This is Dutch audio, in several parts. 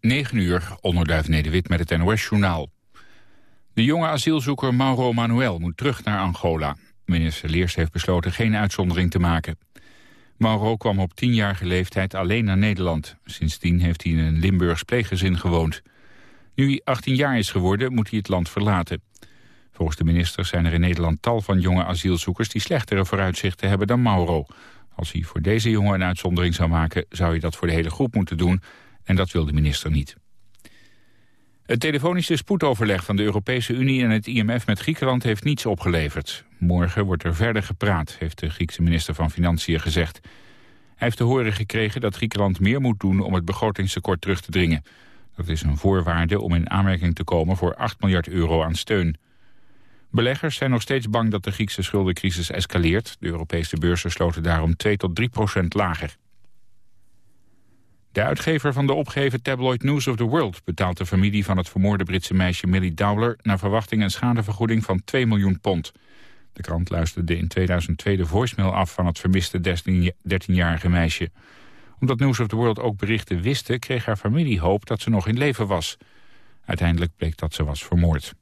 9 uur, onderduif Nederwit met het NOS-journaal. De jonge asielzoeker Mauro Manuel moet terug naar Angola. Minister Leers heeft besloten geen uitzondering te maken. Mauro kwam op tienjarige leeftijd alleen naar Nederland. Sindsdien heeft hij in een Limburgs pleeggezin gewoond. Nu hij 18 jaar is geworden, moet hij het land verlaten. Volgens de minister zijn er in Nederland tal van jonge asielzoekers... die slechtere vooruitzichten hebben dan Mauro. Als hij voor deze jongen een uitzondering zou maken... zou hij dat voor de hele groep moeten doen. En dat wil de minister niet. Het telefonische spoedoverleg van de Europese Unie en het IMF met Griekenland heeft niets opgeleverd. Morgen wordt er verder gepraat, heeft de Griekse minister van Financiën gezegd. Hij heeft te horen gekregen dat Griekenland meer moet doen om het begrotingstekort terug te dringen. Dat is een voorwaarde om in aanmerking te komen voor 8 miljard euro aan steun. Beleggers zijn nog steeds bang dat de Griekse schuldencrisis escaleert. De Europese beurzen sloten daarom 2 tot 3 procent lager. De uitgever van de opgeheven tabloid News of the World... betaalt de familie van het vermoorde Britse meisje Millie Dowler... naar verwachting een schadevergoeding van 2 miljoen pond. De krant luisterde in 2002 de voicemail af van het vermiste 13-jarige meisje. Omdat News of the World ook berichten wisten... kreeg haar familie hoop dat ze nog in leven was. Uiteindelijk bleek dat ze was vermoord.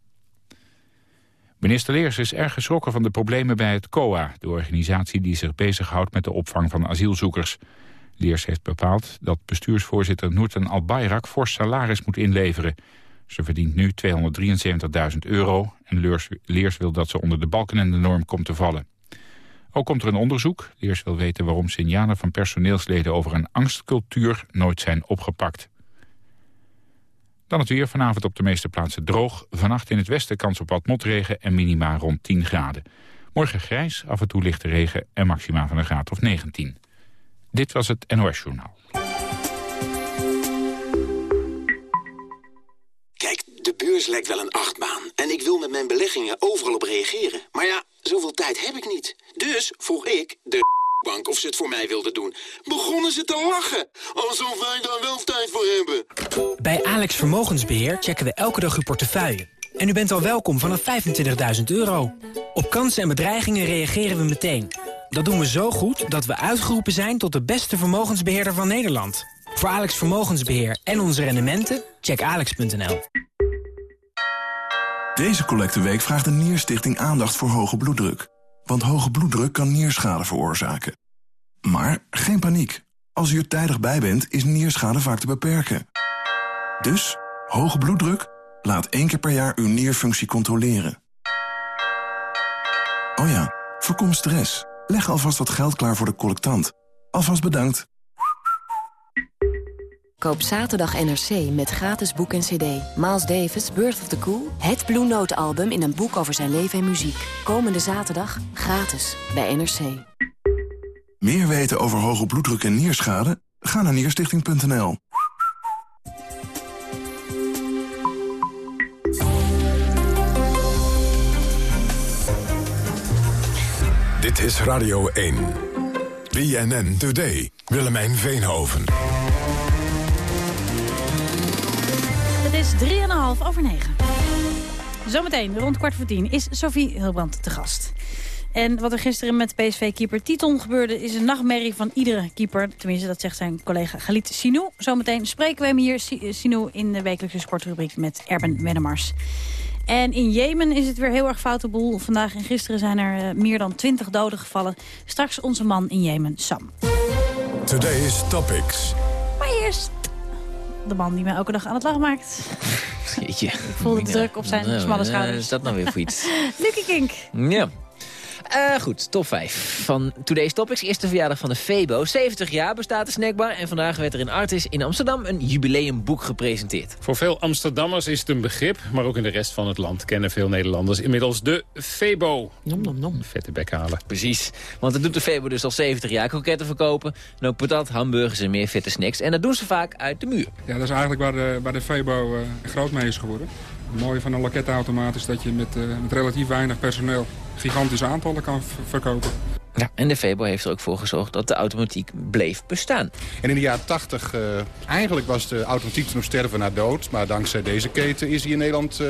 Minister Leers is erg geschrokken van de problemen bij het COA... de organisatie die zich bezighoudt met de opvang van asielzoekers... Leers heeft bepaald dat bestuursvoorzitter Noorten Albayrak fors salaris moet inleveren. Ze verdient nu 273.000 euro en Leers, wil dat ze onder de balken en de norm komt te vallen. Ook komt er een onderzoek. Leers wil weten waarom signalen van personeelsleden over een angstcultuur nooit zijn opgepakt. Dan het weer. Vanavond op de meeste plaatsen droog. Vannacht in het westen kans op wat motregen en minima rond 10 graden. Morgen grijs, af en toe lichte regen en maxima van een graad of 19. Dit was het NOS Journaal. Kijk, de beurs lijkt wel een achtbaan. En ik wil met mijn beleggingen overal op reageren. Maar ja, zoveel tijd heb ik niet. Dus vroeg ik de bank of ze het voor mij wilden doen. Begonnen ze te lachen. Alsof wij daar wel tijd voor hebben. Bij Alex Vermogensbeheer checken we elke dag uw portefeuille. En u bent al welkom vanaf 25.000 euro. Op kansen en bedreigingen reageren we meteen. Dat doen we zo goed dat we uitgeroepen zijn tot de beste vermogensbeheerder van Nederland. Voor Alex Vermogensbeheer en onze rendementen, check alex.nl. Deze collecteweek vraagt de Nierstichting aandacht voor hoge bloeddruk. Want hoge bloeddruk kan nierschade veroorzaken. Maar geen paniek. Als u er tijdig bij bent, is nierschade vaak te beperken. Dus, hoge bloeddruk? Laat één keer per jaar uw nierfunctie controleren. Oh ja, voorkom stress. Leg alvast wat geld klaar voor de collectant. Alvast bedankt. Koop zaterdag NRC met gratis boek en cd. Miles Davis, Birth of the Cool. Het Blue Note album in een boek over zijn leven en muziek. Komende zaterdag gratis bij NRC. Meer weten over hoge bloeddruk en nierschade? Ga naar nierstichting.nl. Dit is Radio 1. BNN Today. Willemijn Veenhoven. Het is 3,5 over 9. Zometeen, rond kwart voor tien, is Sophie Hilbrand te gast. En wat er gisteren met PSV-keeper Titon gebeurde... is een nachtmerrie van iedere keeper. Tenminste, dat zegt zijn collega Galit Sinou. Zometeen spreken we hem hier, Sinou, in de wekelijkse sportrubriek... met Erben Wennemars. En in Jemen is het weer heel erg foute boel. Vandaag en gisteren zijn er uh, meer dan 20 doden gevallen. Straks onze man in Jemen, Sam. Today's Topics. Maar eerst de man die mij elke dag aan het lachen maakt. Jeetje. Ik voel de druk op zijn Nou, smalle eh, schouders. is dat nou weer voor iets? Lucky Kink. ja. Eh, goed, top 5 van Today's Topics. Eerste verjaardag van de Febo. 70 jaar bestaat de snackbar. En vandaag werd er in Artis in Amsterdam een jubileumboek gepresenteerd. Voor veel Amsterdammers is het een begrip, maar ook in de rest van het land kennen veel Nederlanders inmiddels de Febo. Nom, nom, nom. Vette bek halen. Precies, want dat doet de Febo dus al 70 jaar. Kroketten verkopen, en ook patat, hamburgers en meer vette snacks. En dat doen ze vaak uit de muur. Ja, dat is eigenlijk waar de, waar de Febo eh, groot mee is geworden. Het mooie van een lokettenautomaat is dat je met, eh, met relatief weinig personeel gigantische aantallen kan verkopen. Ja, en de Febo heeft er ook voor gezorgd dat de automatiek bleef bestaan. En in de jaren 80, eh, eigenlijk was de automatiek nog sterven naar dood. Maar dankzij deze keten is hij in Nederland eh,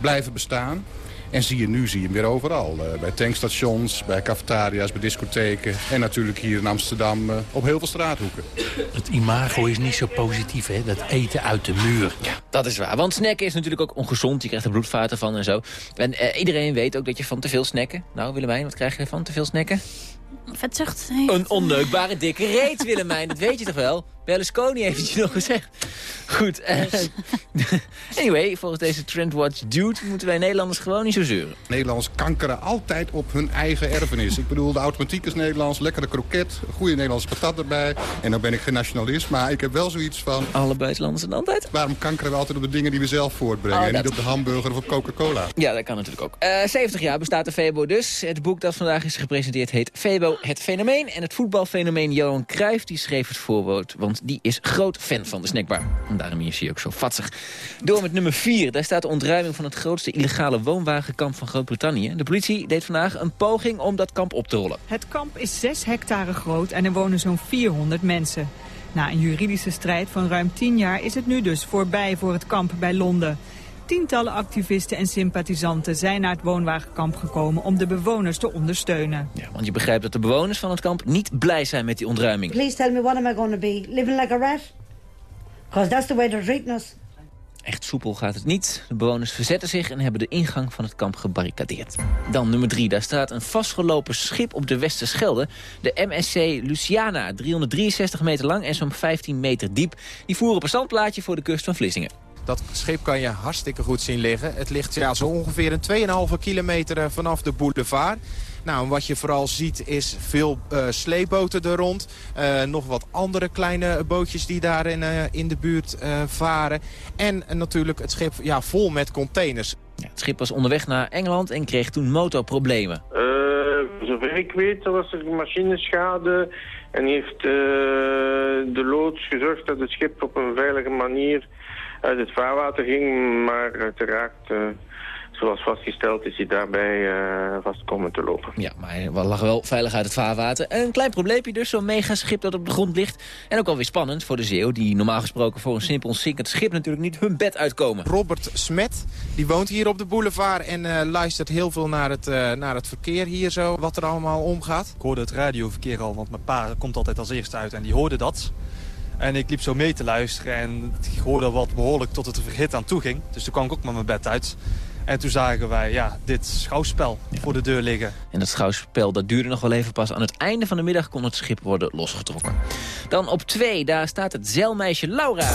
blijven bestaan. En zie je nu zie je hem weer overal. Uh, bij tankstations, bij cafetaria's, bij discotheken. En natuurlijk hier in Amsterdam uh, op heel veel straathoeken. Het imago is niet zo positief, hè? Dat eten uit de muur. Ja, dat is waar. Want snacken is natuurlijk ook ongezond. Je krijgt er bloedvaten van en zo. En uh, iedereen weet ook dat je van te veel snacken... Nou, Willemijn, wat krijg je van te veel snacken? Een onneukbare dikke reet, Willemijn. dat weet je toch wel? Berlusconi heeft het je nog gezegd. Goed. Uh, anyway, volgens deze Trendwatch Dude moeten wij Nederlanders gewoon niet zo zeuren. Nederlanders kankeren altijd op hun eigen erfenis. Ik bedoel, de automatiek is Nederlands, lekkere kroket, goede Nederlandse patat erbij. En dan ben ik geen nationalist, maar ik heb wel zoiets van... Alle buitenlanders en altijd? Waarom kankeren we altijd op de dingen die we zelf voortbrengen? Oh, en niet op de hamburger of op Coca-Cola? Ja, dat kan natuurlijk ook. Uh, eh, 70 jaar bestaat de Febo dus. Het boek dat vandaag is gepresenteerd heet Febo, het fenomeen. En het voetbalfenomeen Johan Cruijff die schreef het voorwoord. Want die is groot fan van de snackbar. En daarom is hij ook zo vatsig. Door met nummer 4. Daar staat de ontruiming van het grootste illegale woonwagenkamp van Groot-Brittannië. De politie deed vandaag een poging om dat kamp op te rollen. Het kamp is 6 hectare groot en er wonen zo'n 400 mensen. Na een juridische strijd van ruim 10 jaar is het nu dus voorbij voor het kamp bij Londen. Tientallen activisten en sympathisanten zijn naar het woonwagenkamp gekomen om de bewoners te ondersteunen. Ja, want je begrijpt dat de bewoners van het kamp niet blij zijn met die ontruiming. Please tell me what am I going to be? Living like a rat? Because that's the way they're treating us. Echt soepel gaat het niet. De bewoners verzetten zich en hebben de ingang van het kamp gebarricadeerd. Dan nummer 3. Daar staat een vastgelopen schip op de Westerschelde. De MSC Luciana, 363 meter lang en zo'n 15 meter diep. Die voeren op een standplaatje voor de kust van Vlissingen. Dat schip kan je hartstikke goed zien liggen. Het ligt ja, zo ongeveer een 2,5 kilometer eh, vanaf de boulevard. Nou, wat je vooral ziet is veel uh, sleepboten er rond. Uh, nog wat andere kleine bootjes die daar in, uh, in de buurt varen. En natuurlijk het schip ja, vol met containers. Ja, het schip was onderweg naar Engeland en kreeg toen motorproblemen. zover ik weet was er machineschade en heeft de loods gezorgd dat het schip op een veilige manier uit het vaarwater ging, maar uiteraard, uh, zoals vastgesteld, is hij daarbij uh, vast komen te lopen. Ja, maar hij lag wel veilig uit het vaarwater. Een klein probleempje dus, zo'n megaschip dat op de grond ligt. En ook alweer spannend voor de zeeuw, die normaal gesproken voor een simpel zinkend schip natuurlijk niet hun bed uitkomen. Robert Smet, die woont hier op de boulevard en uh, luistert heel veel naar het, naar het verkeer hier zo, wat er allemaal omgaat. Ik hoorde het radioverkeer al, want mijn pa komt altijd als eerste uit en die hoorde dat. En ik liep zo mee te luisteren en ik hoorde wat behoorlijk tot het verhit aan toe ging. Dus toen kwam ik ook met mijn bed uit. En toen zagen wij ja, dit schouwspel voor de deur liggen. En dat schouwspel dat duurde nog wel even pas. Aan het einde van de middag kon het schip worden losgetrokken. Dan op twee, daar staat het zeilmeisje Laura.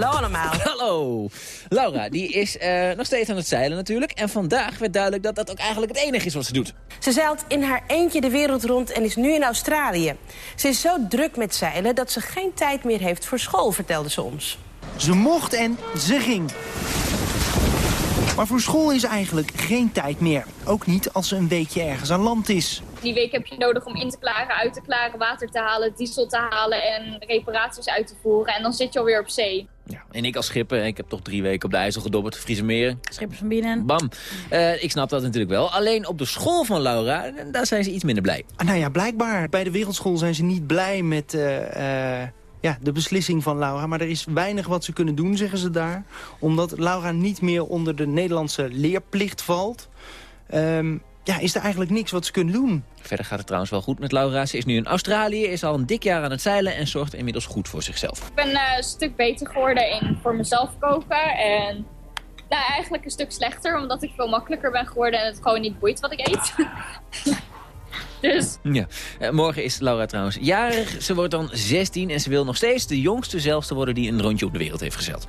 Hallo allemaal. Hallo. Laura, die is uh, nog steeds aan het zeilen natuurlijk. En vandaag werd duidelijk dat dat ook eigenlijk het enige is wat ze doet. Ze zeilt in haar eentje de wereld rond en is nu in Australië. Ze is zo druk met zeilen dat ze geen tijd meer heeft voor school, vertelde ze ons. Ze mocht en ze ging. Maar voor school is eigenlijk geen tijd meer. Ook niet als ze een weekje ergens aan land is. Die week heb je nodig om in te klaren, uit te klaren, water te halen, diesel te halen en reparaties uit te voeren. En dan zit je alweer op zee. Ja, en ik als schipper, ik heb toch drie weken op de IJssel gedobberd, Friese meren. Schippers van binnen. Bam. Uh, ik snap dat natuurlijk wel. Alleen op de school van Laura, daar zijn ze iets minder blij. Ah, nou ja, blijkbaar. Bij de wereldschool zijn ze niet blij met... Uh, uh ja, de beslissing van Laura. Maar er is weinig wat ze kunnen doen, zeggen ze daar. Omdat Laura niet meer onder de Nederlandse leerplicht valt. Um, ja, is er eigenlijk niks wat ze kunnen doen. Verder gaat het trouwens wel goed met Laura. Ze is nu in Australië, is al een dik jaar aan het zeilen... en zorgt inmiddels goed voor zichzelf. Ik ben uh, een stuk beter geworden in voor mezelf koken. En nou, eigenlijk een stuk slechter, omdat ik veel makkelijker ben geworden... en het gewoon niet boeit wat ik eet. Dus. Ja. Uh, morgen is Laura trouwens jarig. Ze wordt dan 16 en ze wil nog steeds de jongste zelfste worden... die een rondje op de wereld heeft gezeld.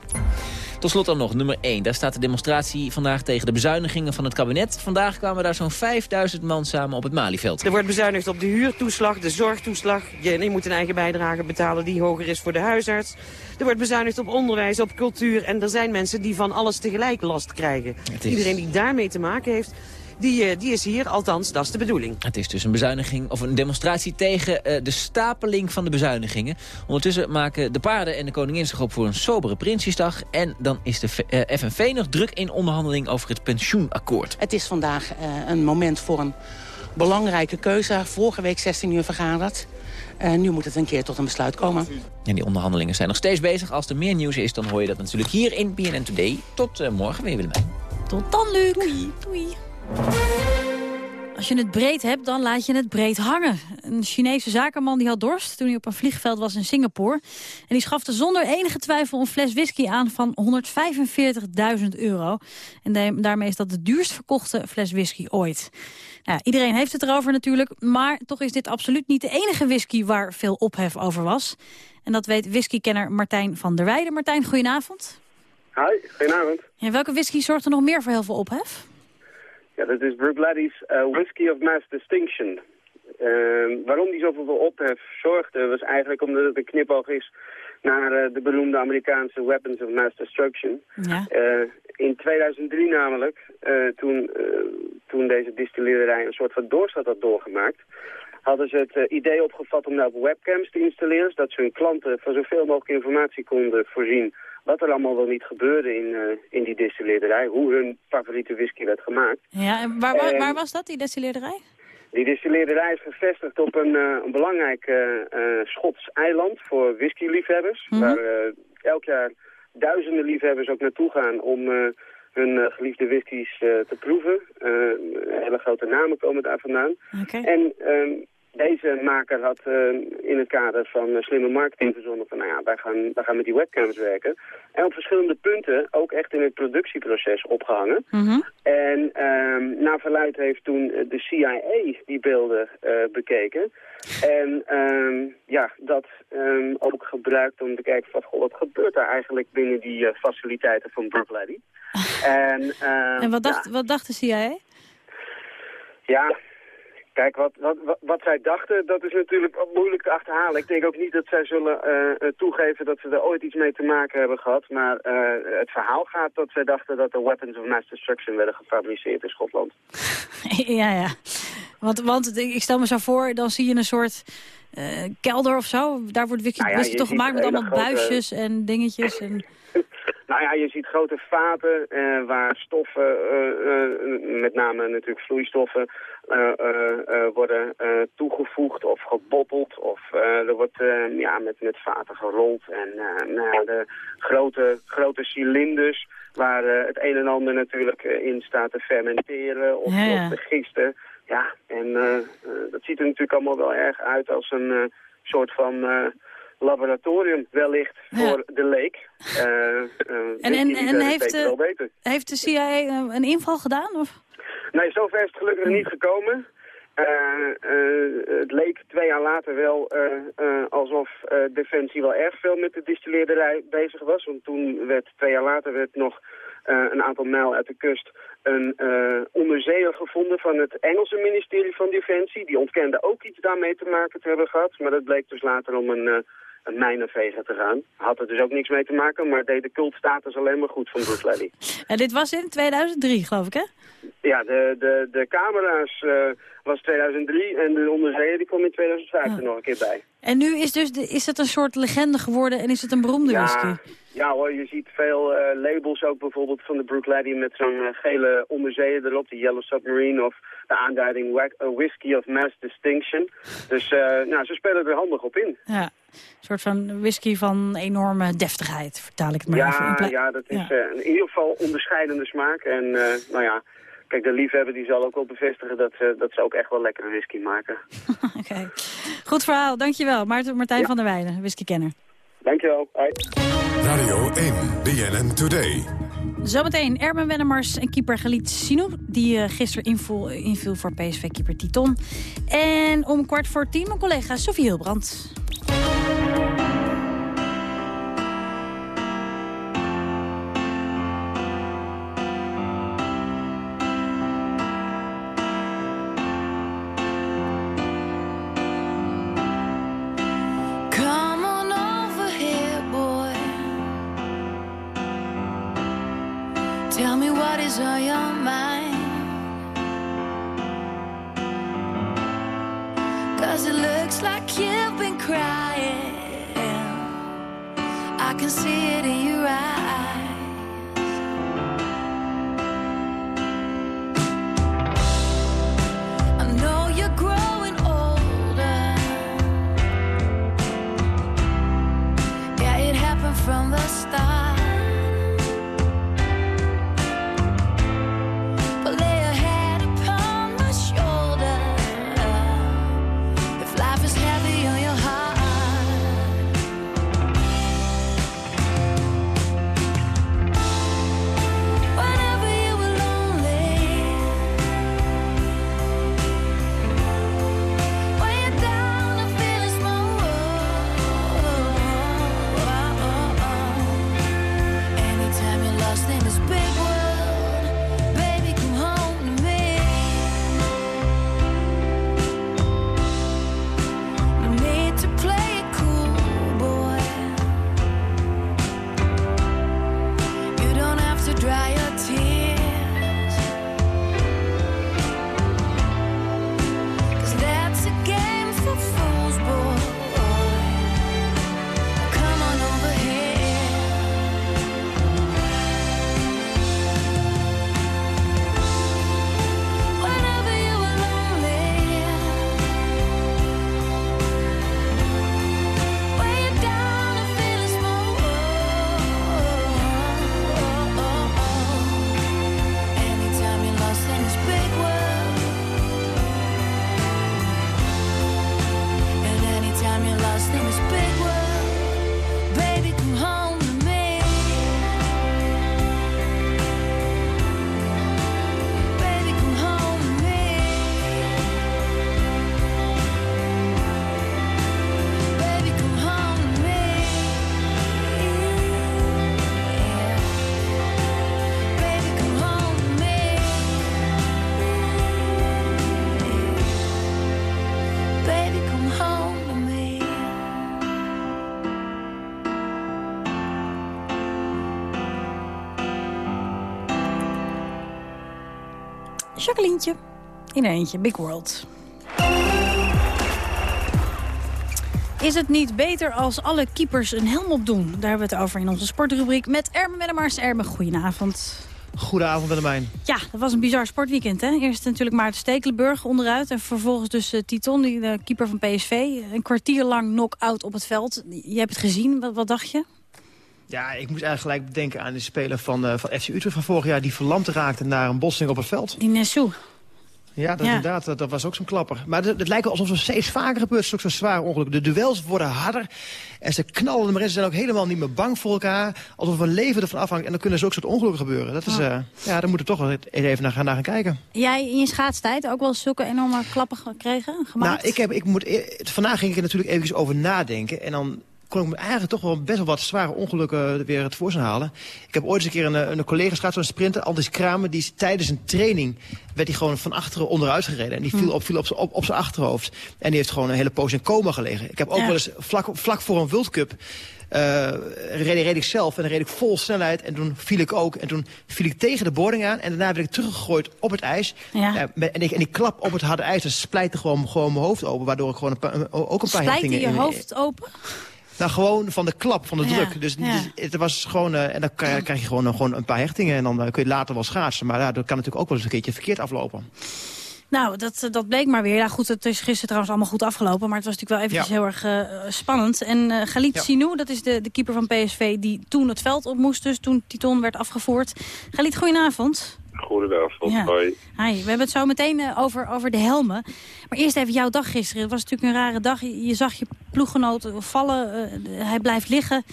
Tot slot dan nog nummer 1. Daar staat de demonstratie vandaag tegen de bezuinigingen van het kabinet. Vandaag kwamen daar zo'n 5000 man samen op het Malieveld. Er wordt bezuinigd op de huurtoeslag, de zorgtoeslag. Je, je moet een eigen bijdrage betalen die hoger is voor de huisarts. Er wordt bezuinigd op onderwijs, op cultuur. En er zijn mensen die van alles tegelijk last krijgen. Iedereen die daarmee te maken heeft die, eh, die is hier, althans, dat is de bedoeling. Het is dus een bezuiniging, of een demonstratie tegen uh, de stapeling van de bezuinigingen. Ondertussen maken de paarden en de koningin zich op voor een sobere Prinsjesdag. En dan is de uh, eh, FNV nog druk in onderhandeling over het pensioenakkoord. Het is vandaag een moment voor een belangrijke keuze. Vorige week 16 uur vergaderd. En nu moet het een keer tot een besluit komen. En die onderhandelingen zijn nog steeds bezig. Als er meer nieuws is, dan hoor je dat natuurlijk hier in BNN Today. Tot uh, morgen weer, Willemijn. Tot dan, Luc. Doei. Doei. Als je het breed hebt, dan laat je het breed hangen. Een Chinese zakenman die had dorst toen hij op een vliegveld was in Singapore. En die schafte zonder enige twijfel een fles whisky aan van 145.000 euro. En daarmee is dat de duurst verkochte fles whisky ooit. Nou, iedereen heeft het erover natuurlijk, maar toch is dit absoluut niet de enige whisky waar veel ophef over was. En dat weet whiskykenner Martijn van der Weijden. Martijn, goedenavond. Hi, goedenavond. Ja, welke whisky zorgt er nog meer voor heel veel ophef? Ja, dat is Bruichladdie's uh, Whisky of Mass Distinction. Uh, waarom die zoveel ophef zorgde, was eigenlijk omdat het een knipoog is naar uh, de beroemde Amerikaanse Weapons of Mass Destruction. Ja. Uh, in 2003 namelijk, toen, toen deze distillerij een soort van doorstad had doorgemaakt, hadden ze het idee opgevat om nou webcams te installeren, zodat ze hun klanten van zoveel mogelijk informatie konden voorzien wat er allemaal wel niet gebeurde in, uh, in die distilleerderij. Hoe hun favoriete whisky werd gemaakt. Ja, en waar, waar, waar was dat, die distilleerderij? Die distilleerderij is gevestigd op een, uh, een belangrijk uh, Schots eiland voor whiskyliefhebbers. Mm -hmm. Waar elk jaar duizenden liefhebbers ook naartoe gaan om hun geliefde whiskies te proeven. hele grote namen komen daar vandaan. Okay. En ehm, deze maker had uh, in het kader van uh, slimme marketing verzonnen van, nou ja, wij gaan, wij gaan met die webcams werken. En op verschillende punten ook echt in het productieproces opgehangen. Mm -hmm. En um, naar verluid heeft toen de CIA die beelden bekeken. En um, ja, dat um, ook gebruikt om te kijken van, goh, wat gebeurt daar eigenlijk binnen die faciliteiten van Brooklady. en, en wat, dacht, ja. wat dacht de CIA? Ja, Kijk, wat, wat, wat, zij dachten, dat is natuurlijk moeilijk te achterhalen. Ik denk ook niet dat zij zullen uh, toegeven dat ze er ooit iets mee te maken hebben gehad. Maar uh, het verhaal gaat dat zij dachten dat er weapons of mass destruction werden gefabriceerd in Schotland. ja, ja. Want, want ik stel me zo voor, dan zie je een soort uh, kelder of zo. Daar wordt whisky, nou ja, toch gemaakt met allemaal grote... buisjes en dingetjes. En... Nou ja, je ziet grote vaten waar stoffen, met name natuurlijk vloeistoffen, worden toegevoegd of gebotteld. Of er wordt ja, met, met vaten gerold. En nou, de grote, grote cilinders waar het een en ander natuurlijk in staat te fermenteren of, ja, ja. of te gisten. Ja, en dat ziet er natuurlijk allemaal wel erg uit als een soort van laboratorium wellicht voor de leek. Uh, uh, en en, en heeft, de, heeft de CIA een inval gedaan? Of? Nee, zover is het gelukkig niet gekomen. Uh, uh, het leek twee jaar later wel uh, alsof Defensie wel erg veel met de distilleerderij bezig was. Want toen werd twee jaar later werd nog een aantal mijl uit de kust een onderzeeër gevonden van het Engelse ministerie van Defensie. Die ontkende ook iets daarmee te maken te hebben gehad. Maar dat bleek dus later om een een mijnenveger te gaan. Had er dus ook niks mee te maken, maar deed de cultstatus alleen maar goed van Bruce Lally. En dit was in 2003, geloof ik, hè? Ja, de, de, de camera's uh, was 2003 en de onderzeeër die kwam in 2005 er nog een keer bij. En nu is, dus de, is het een soort legende geworden en is het een beroemde ja, whisky? Ja hoor, je ziet veel uh, labels ook bijvoorbeeld van de Brook Laddie met zo'n uh, gele onderzeeër erop, de Yellow Submarine of de aanduiding Whisky of Mass Distinction. Dus nou, ze spelen er handig op in. Ja, een soort van whisky van enorme deftigheid, vertaal ik het maar ja, even. Ja, dat is ja. in ieder geval onderscheidende smaak en nou ja... Kijk, de liefhebber die zal ook wel bevestigen dat ze, dat ze ook echt wel lekkere whisky maken. Oké. Okay. Goed verhaal, dankjewel. Maarten, Martijn ja. van der Weijden, whiskykenner. Dankjewel. Hoi. Radio 1, BNN Today. Zometeen Erben Wennemars en keeper Galit Sinou... die uh, gisteren inviel, inviel voor PSV-keeper Titon. En om kwart voor tien mijn collega Sofie Hilbrand. crying. I can see it in your eyes. I know you're growing older. Yeah, it happened from the start. Jacquelientje. In eentje, Big World. Is het niet beter als alle keepers een helm opdoen? Daar hebben we het over in onze sportrubriek met Erben Wennemars. Erben, goedenavond. Goedenavond, Willemijn. Ja, dat was een bizar sportweekend. Hè? Eerst natuurlijk Maarten Stekelenburg onderuit. En vervolgens dus uh, Titon, die, de keeper van PSV. Een kwartier lang knock-out op het veld. Je hebt het gezien. Wat, wat dacht je? Ja, ik moest eigenlijk gelijk denken aan de speler van, uh, van FC Utrecht van vorig jaar... die verlamd raakte naar een botsing op het veld. Die Nessou. Ja, dat, ja. inderdaad, dat, dat, was ook zo'n klapper. Maar het, het lijkt alsof het steeds vaker gebeurt, zulke zo zware ongelukken. De duels worden harder en ze knallen, maar ze zijn ook helemaal niet meer bang voor elkaar. Alsof hun leven ervan afhangt en dan kunnen ze ook soort ongelukken gebeuren. Dat is, oh. uh, ja, daar moeten we toch wel even naar gaan, naar gaan kijken. Jij in je schaatstijd ook wel zulke enorme klappen gekregen, gemaakt? Nou, ik heb, ik moet, vandaag ging ik er natuurlijk even over nadenken en dan kon ik me eigenlijk toch wel best wel wat zware ongelukken weer het voorzien halen. Ik heb ooit eens een keer een, een collega gehad, zo'n sprinter, Andries Kramer, die tijdens een training werd hij gewoon van achteren onderuit gereden. En die viel op, viel op, op, op zijn achterhoofd. En die heeft gewoon een hele poos in coma gelegen. Ik heb ook ja. wel eens vlak, vlak voor een World Cup uh, reed, reed ik zelf en dan reed ik vol snelheid. En toen viel ik ook. En toen viel ik tegen de boarding aan. En daarna werd ik teruggegooid op het ijs. Ja. Uh, met, en, ik, en die klap op het harde ijs, dat splijtte gewoon, gewoon mijn hoofd open. Waardoor ik gewoon een paar, ook een paar Splijt hechtingen... je in, hoofd open? Nou, gewoon van de klap, van de Ja, druk. Dus, ja. dus het was gewoon, uh, en dan krijg, je gewoon, uh, gewoon een paar hechtingen. En dan uh, kun je later wel schaatsen. Maar ja, dat kan natuurlijk ook wel eens een keertje verkeerd aflopen. Nou, dat, dat bleek maar weer. Ja, goed, het is gisteren trouwens allemaal goed afgelopen. Maar het was natuurlijk wel eventjes Ja. heel erg uh, spannend. En uh, Galit Ja. Sinou, dat is de, de keeper van PSV... die toen het veld op moest, dus toen Titon werd afgevoerd. Galit, goedenavond. Goedenavond, Ja. hoi. Hi, we hebben het zo meteen uh, over, over de helmen. Maar eerst even jouw dag gisteren. Het was natuurlijk een rare dag. Je, je zag je ploeggenoot vallen. uh, hij blijft liggen.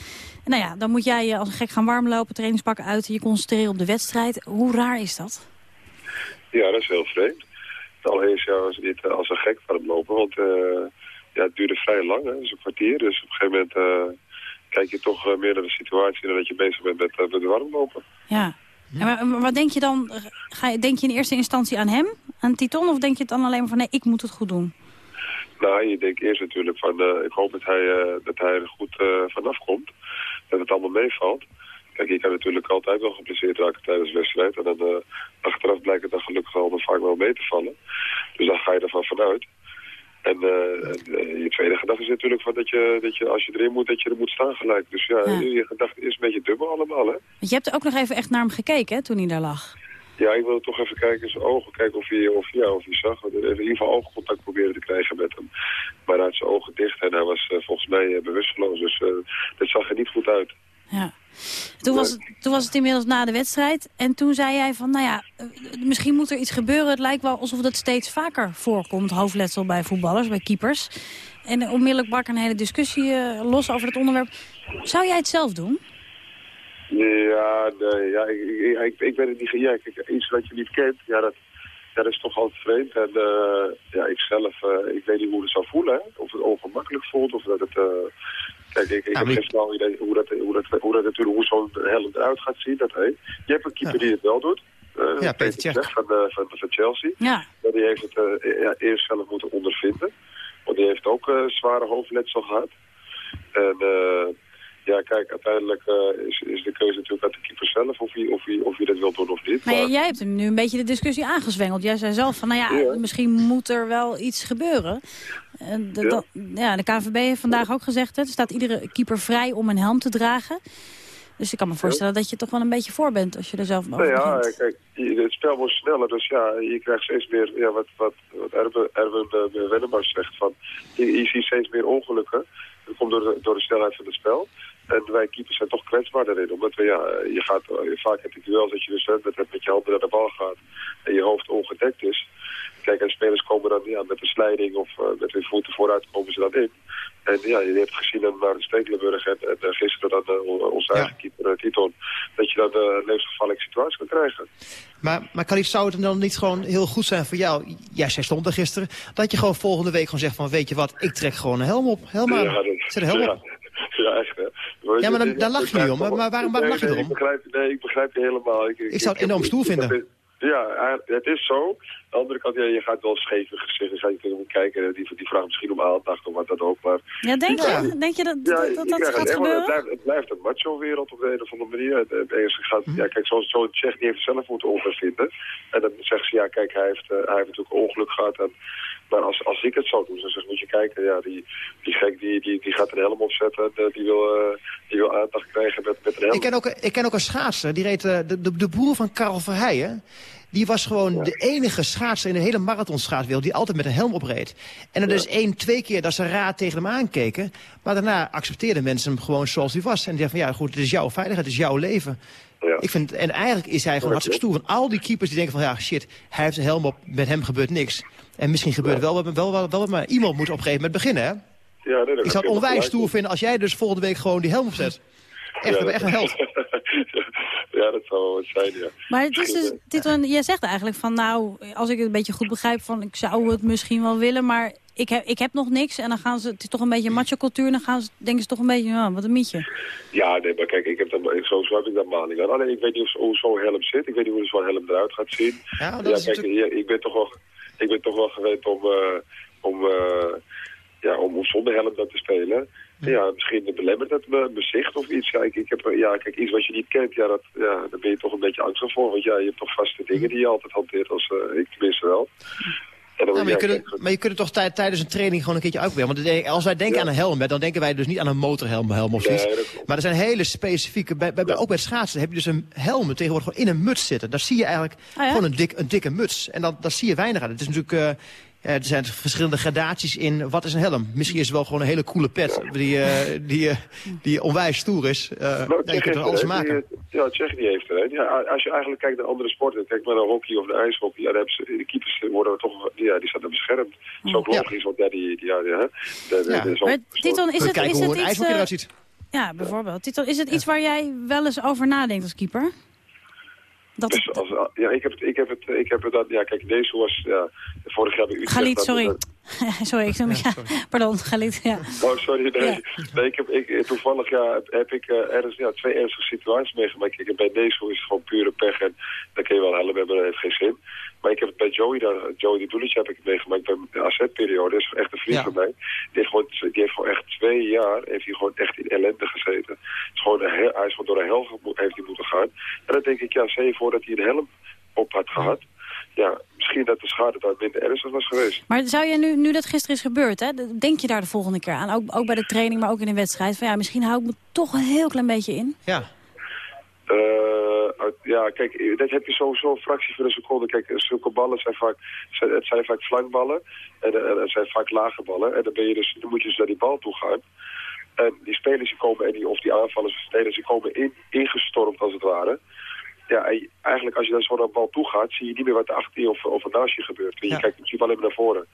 Nou ja, dan moet jij uh, als een gek gaan warmlopen, trainingspakken uit... en je concentreren op de wedstrijd. Hoe raar is dat? Ja, dat is heel vreemd. Allereerst ja, was dit als een gek warm lopen, want uh, ja, het duurde vrij lang, hè, dus een kwartier. Dus op een gegeven moment uh, kijk je toch meer naar de situatie dan dat je bezig bent met, met warmlopen. Ja. Maar, wat denk je dan? Ga je, denk je in eerste instantie aan hem, aan Titon, of denk je dan alleen maar van nee, ik moet het goed doen? Nou, je denkt eerst natuurlijk van, uh, ik hoop dat hij, uh, dat hij er goed uh, vanaf komt. Dat het allemaal meevalt. Kijk, je kan natuurlijk altijd wel geblesseerd raken tijdens de wedstrijd. En dan achteraf blijkt het dan gelukkig allemaal vaak wel mee te vallen. Dus dan ga je ervan vanuit. En uh, je tweede gedachte is natuurlijk van dat je, dat je als je erin moet, dat je er moet staan gelijk. Dus ja, ja. je gedachte is een beetje dubbel allemaal, hè. Je hebt ook nog even echt naar hem gekeken, hè, toen hij daar lag. Ja, ik wilde toch even kijken in zijn ogen, kijken of hij, of, ja, of hij zag. Even in ieder geval oogcontact proberen te krijgen met hem. Maar hij had zijn ogen dicht en hij was uh, volgens mij uh, bewusteloos. Dus dat zag er niet goed uit. Ja. Toen was, het, toen was het inmiddels na de wedstrijd. En toen zei jij van, nou ja, misschien moet er iets gebeuren. Het lijkt wel alsof dat steeds vaker voorkomt, hoofdletsel bij voetballers, bij keepers. En onmiddellijk brak een hele discussie uh, los over het onderwerp. Zou jij het zelf doen? Ja, nee, ja ik, ik, ik, ik ben het niet... Ja, kijk, iets wat je niet kent, ja, dat, dat is toch altijd vreemd. En uh, ja, ik zelf, ik weet niet hoe het zou voelen. Of het ongemakkelijk voelt, of dat het... kijk, ik, ik ja, heb geen flauw idee hoe dat, hoe dat, hoe dat natuurlijk, hoe zo'n helm eruit gaat zien. Dat, hey. Je hebt een keeper ja. die het wel doet. Uh, ja, Peter Cech. Van, uh, van, van Chelsea. Ja. Maar die heeft het uh, ja, eerst zelf moeten ondervinden. Want die heeft ook uh, zware hoofdletsel gehad. En uh, ja, kijk, uiteindelijk uh, is, is de keuze natuurlijk aan de keeper zelf of hij, of hij, of hij dat wil doen of niet. Maar, maar jij hebt hem nu een beetje de discussie aangezwengeld. Jij zei zelf van, nou ja, ja. misschien moet er wel iets gebeuren. En de, ja. Dat, ja, de KVB heeft vandaag ook gezegd, hè, er staat iedere keeper vrij om een helm te dragen. Dus ik kan me voorstellen dat je toch wel een beetje voor bent als je er zelf over nou ja, begint. kijk, het spel wordt sneller, dus ja, je krijgt steeds meer, ja, wat, wat, wat Erwin, Erwin uh, Wennemars zegt, van, je, je ziet steeds meer ongelukken. Dat komt door de, door de snelheid van het spel. En wij keepers zijn toch kwetsbaar daarin. Omdat we, ja, je gaat, vaak heb je duels dat je dus met, met je handen naar de bal gaat en je hoofd ongedekt is. Kijk, en spelers komen dan ja, met een slijding of uh, met hun voeten vooruit komen ze dan in. En ja, je hebt gezien dan naar Stekelenburg en, en uh, gisteren dan uh, onze ja. eigen keeper Titon, dat je dan een levensgevaarlijke situatie kan krijgen. Maar, maar Kalif, zou het dan niet gewoon heel goed zijn voor jou, ja, zij stond er gisteren, dat je gewoon volgende week gewoon zegt van, weet je wat, ik trek gewoon een helm op, helm aan, ja, dat, zet een helm ja. op. Ja. Maar ja, maar dan, dan lach je niet om. Maar, maar waarom, waarom nee, lach je nee, erom? Ik begrijp, nee, ik begrijp je helemaal. Ik, ik, ik zou het enorm stoer vinden. Ja, eh, het is zo. Aan de andere kant, ja, je gaat wel scheef in gezicht. Dan zou je kunnen kijken, die, die vraagt misschien om aandacht of wat dan ook. Maar, Ja, denk je? Denk je dat Ja, dat, dat, dat gaat wel- Het gebeuren? blijft, het blijft een macho-wereld op de een of andere manier. Het, het Engels gaat, ja, kijk, zoals zo'n Tsjech, die heeft het zelf moeten ondervinden. En dan zeggen ze, ja, kijk, hij heeft, eh, hij heeft natuurlijk een ongeluk gehad. En, maar als, als ik het zou doen, dan zeg moet je kijken, ja, die, die gek die, die, die gaat een helm opzetten. En, eh, die, wil, eh, die wil aandacht krijgen met, met een helm. Ik ken, ook, ik ken ook een schaatser, die reed, eh, de, de, de broer van Karel Verheijen. Die was gewoon de enige schaatser in de hele marathonschaatswereld die altijd met een helm opreed. En er is één, twee keer dat ze raar tegen hem aankeken. Maar daarna accepteerden mensen hem gewoon zoals hij was. En die dachten van ja goed, het is jouw veiligheid, het is jouw leven. Ik vind, en eigenlijk is hij gewoon hartstikke stoer. Van al die keepers die denken van ja shit, hij heeft een helm op, met hem gebeurt niks. En misschien gebeurt wel, wat- wel, wel, wel, maar iemand moet op een gegeven moment beginnen hè. Ja, nee, Ik zou het onwijs gelijk. stoer vinden als jij dus volgende week gewoon die helm opzet. Echt, Ja, echt een held. ja, dat zou wel wat zijn, ja. Maar het is dus, jij zegt eigenlijk van nou, als ik het een beetje goed begrijp, van ik zou het misschien wel willen, maar ik heb, ik heb nog niks. En dan gaan ze, het is toch een beetje macho cultuur, dan gaan ze, denken ze toch een beetje, oh, wat een mietje. Ja, nee, maar kijk, ik heb dan, zo, zo heb ik daar maling aan. Alleen ik weet niet hoe, hoe zo'n helm zit. Ik weet niet hoe zo'n helm eruit gaat zien. Ja, dat is kijk, ja, ik, ben toch wel, ik ben toch wel gewend om, eh, om, eh, ja, om, zonder helm dat te spelen. Ja, misschien belemmert het me, mijn zicht of iets. Ja, ik, ik heb, ja, kijk, iets wat je niet kent, ja, dat, ja, daar ben je toch een beetje angstig voor. Want ja, je hebt toch vaste dingen die je altijd hanteert, als eh, ik tenminste wel. En dan, Ja, maar, je kunt het, maar je kunt het toch tij- tijdens een training gewoon een keertje uitproberen. Want als wij denken aan een helm, dan denken wij dus niet aan een motorhelm helm of zoiets. Nee, maar er zijn hele specifieke, bij, bij, ook bij het schaatsen heb je dus een helm tegenwoordig gewoon in een muts zitten. Daar zie je eigenlijk Ah, ja? gewoon een, dik, een dikke muts. En dan, daar zie je weinig aan. Het is natuurlijk... eh, er zijn verschillende gradaties in wat is een helm. Misschien is het wel gewoon een hele coole pet die, eh, die, eh, die onwijs stoer is. Eh, ja, je kunt er alles maken. Die, Ja, Tsjech die heeft er. Ja, als je eigenlijk kijkt naar andere sporten, kijk maar naar hockey of naar ijshockey, ja, dan hebben ze, de keepers worden toch, ja, die staan er beschermd. Dat is ook Ja. logisch, want ja, die, die, ja. De, de, de- Maar Titon, is het, kijken is hoe het een iets... ijshockey eh, eruit ziet. ja, bijvoorbeeld. Titon, is het iets waar jij wel eens over nadenkt als keeper? Dat Dus als, ja, ik heb het, ik heb het, ik heb het dat, ja, kijk, deze was, ja, vorig jaar bij Utrecht. Galit, sorry. dat- sorry, ik noem ja, Pardon, Galit, ja. Oh, sorry, nee. nee ik heb, ik, toevallig ja, heb, ik eh, ergens ja, twee ernstige situaties meegemaakt. Kijk, bij deze is het gewoon pure pech en dan kun je wel helpen hebben, dat heeft geen zin. Maar ik heb het bij Joey, daar, Joey de Doelic heb ik het meegemaakt bij de AZ-periode. Dat is echt een vriend Ja. van mij. Die heeft, gewoon, die heeft gewoon echt twee jaar heeft hij gewoon echt in ellende gezeten. Het is gewoon een hij is gewoon door een hel gemo- heeft hij moeten gaan. En dan denk ik, ja, stel je voor dat hij een helm op had gehad. Ja, misschien dat de schade daar minder ernstig was geweest. Maar zou je nu, nu dat gisteren is gebeurd, hè, denk je daar de volgende keer aan? Ook, ook bij de training, maar ook in de wedstrijd. Van ja, misschien hou ik me toch een heel klein beetje in. Ja. Eh, ja, kijk, dat heb je sowieso een fractie van een seconde. Kijk, zulke ballen zijn vaak, zijn, het zijn vaak flankballen en eh, het zijn vaak lage ballen. En dan, ben je dus, dan moet je dus naar die bal toe gaan. En die spelers die komen, en die, of die aanvallers of spelers, die komen in, ingestormd als het ware. Ja, eigenlijk als je dan zo naar een bal toe gaat, zie je niet meer wat er achter je of, of er naast je gebeurt. Je kijkt natuurlijk alleen maar naar voren.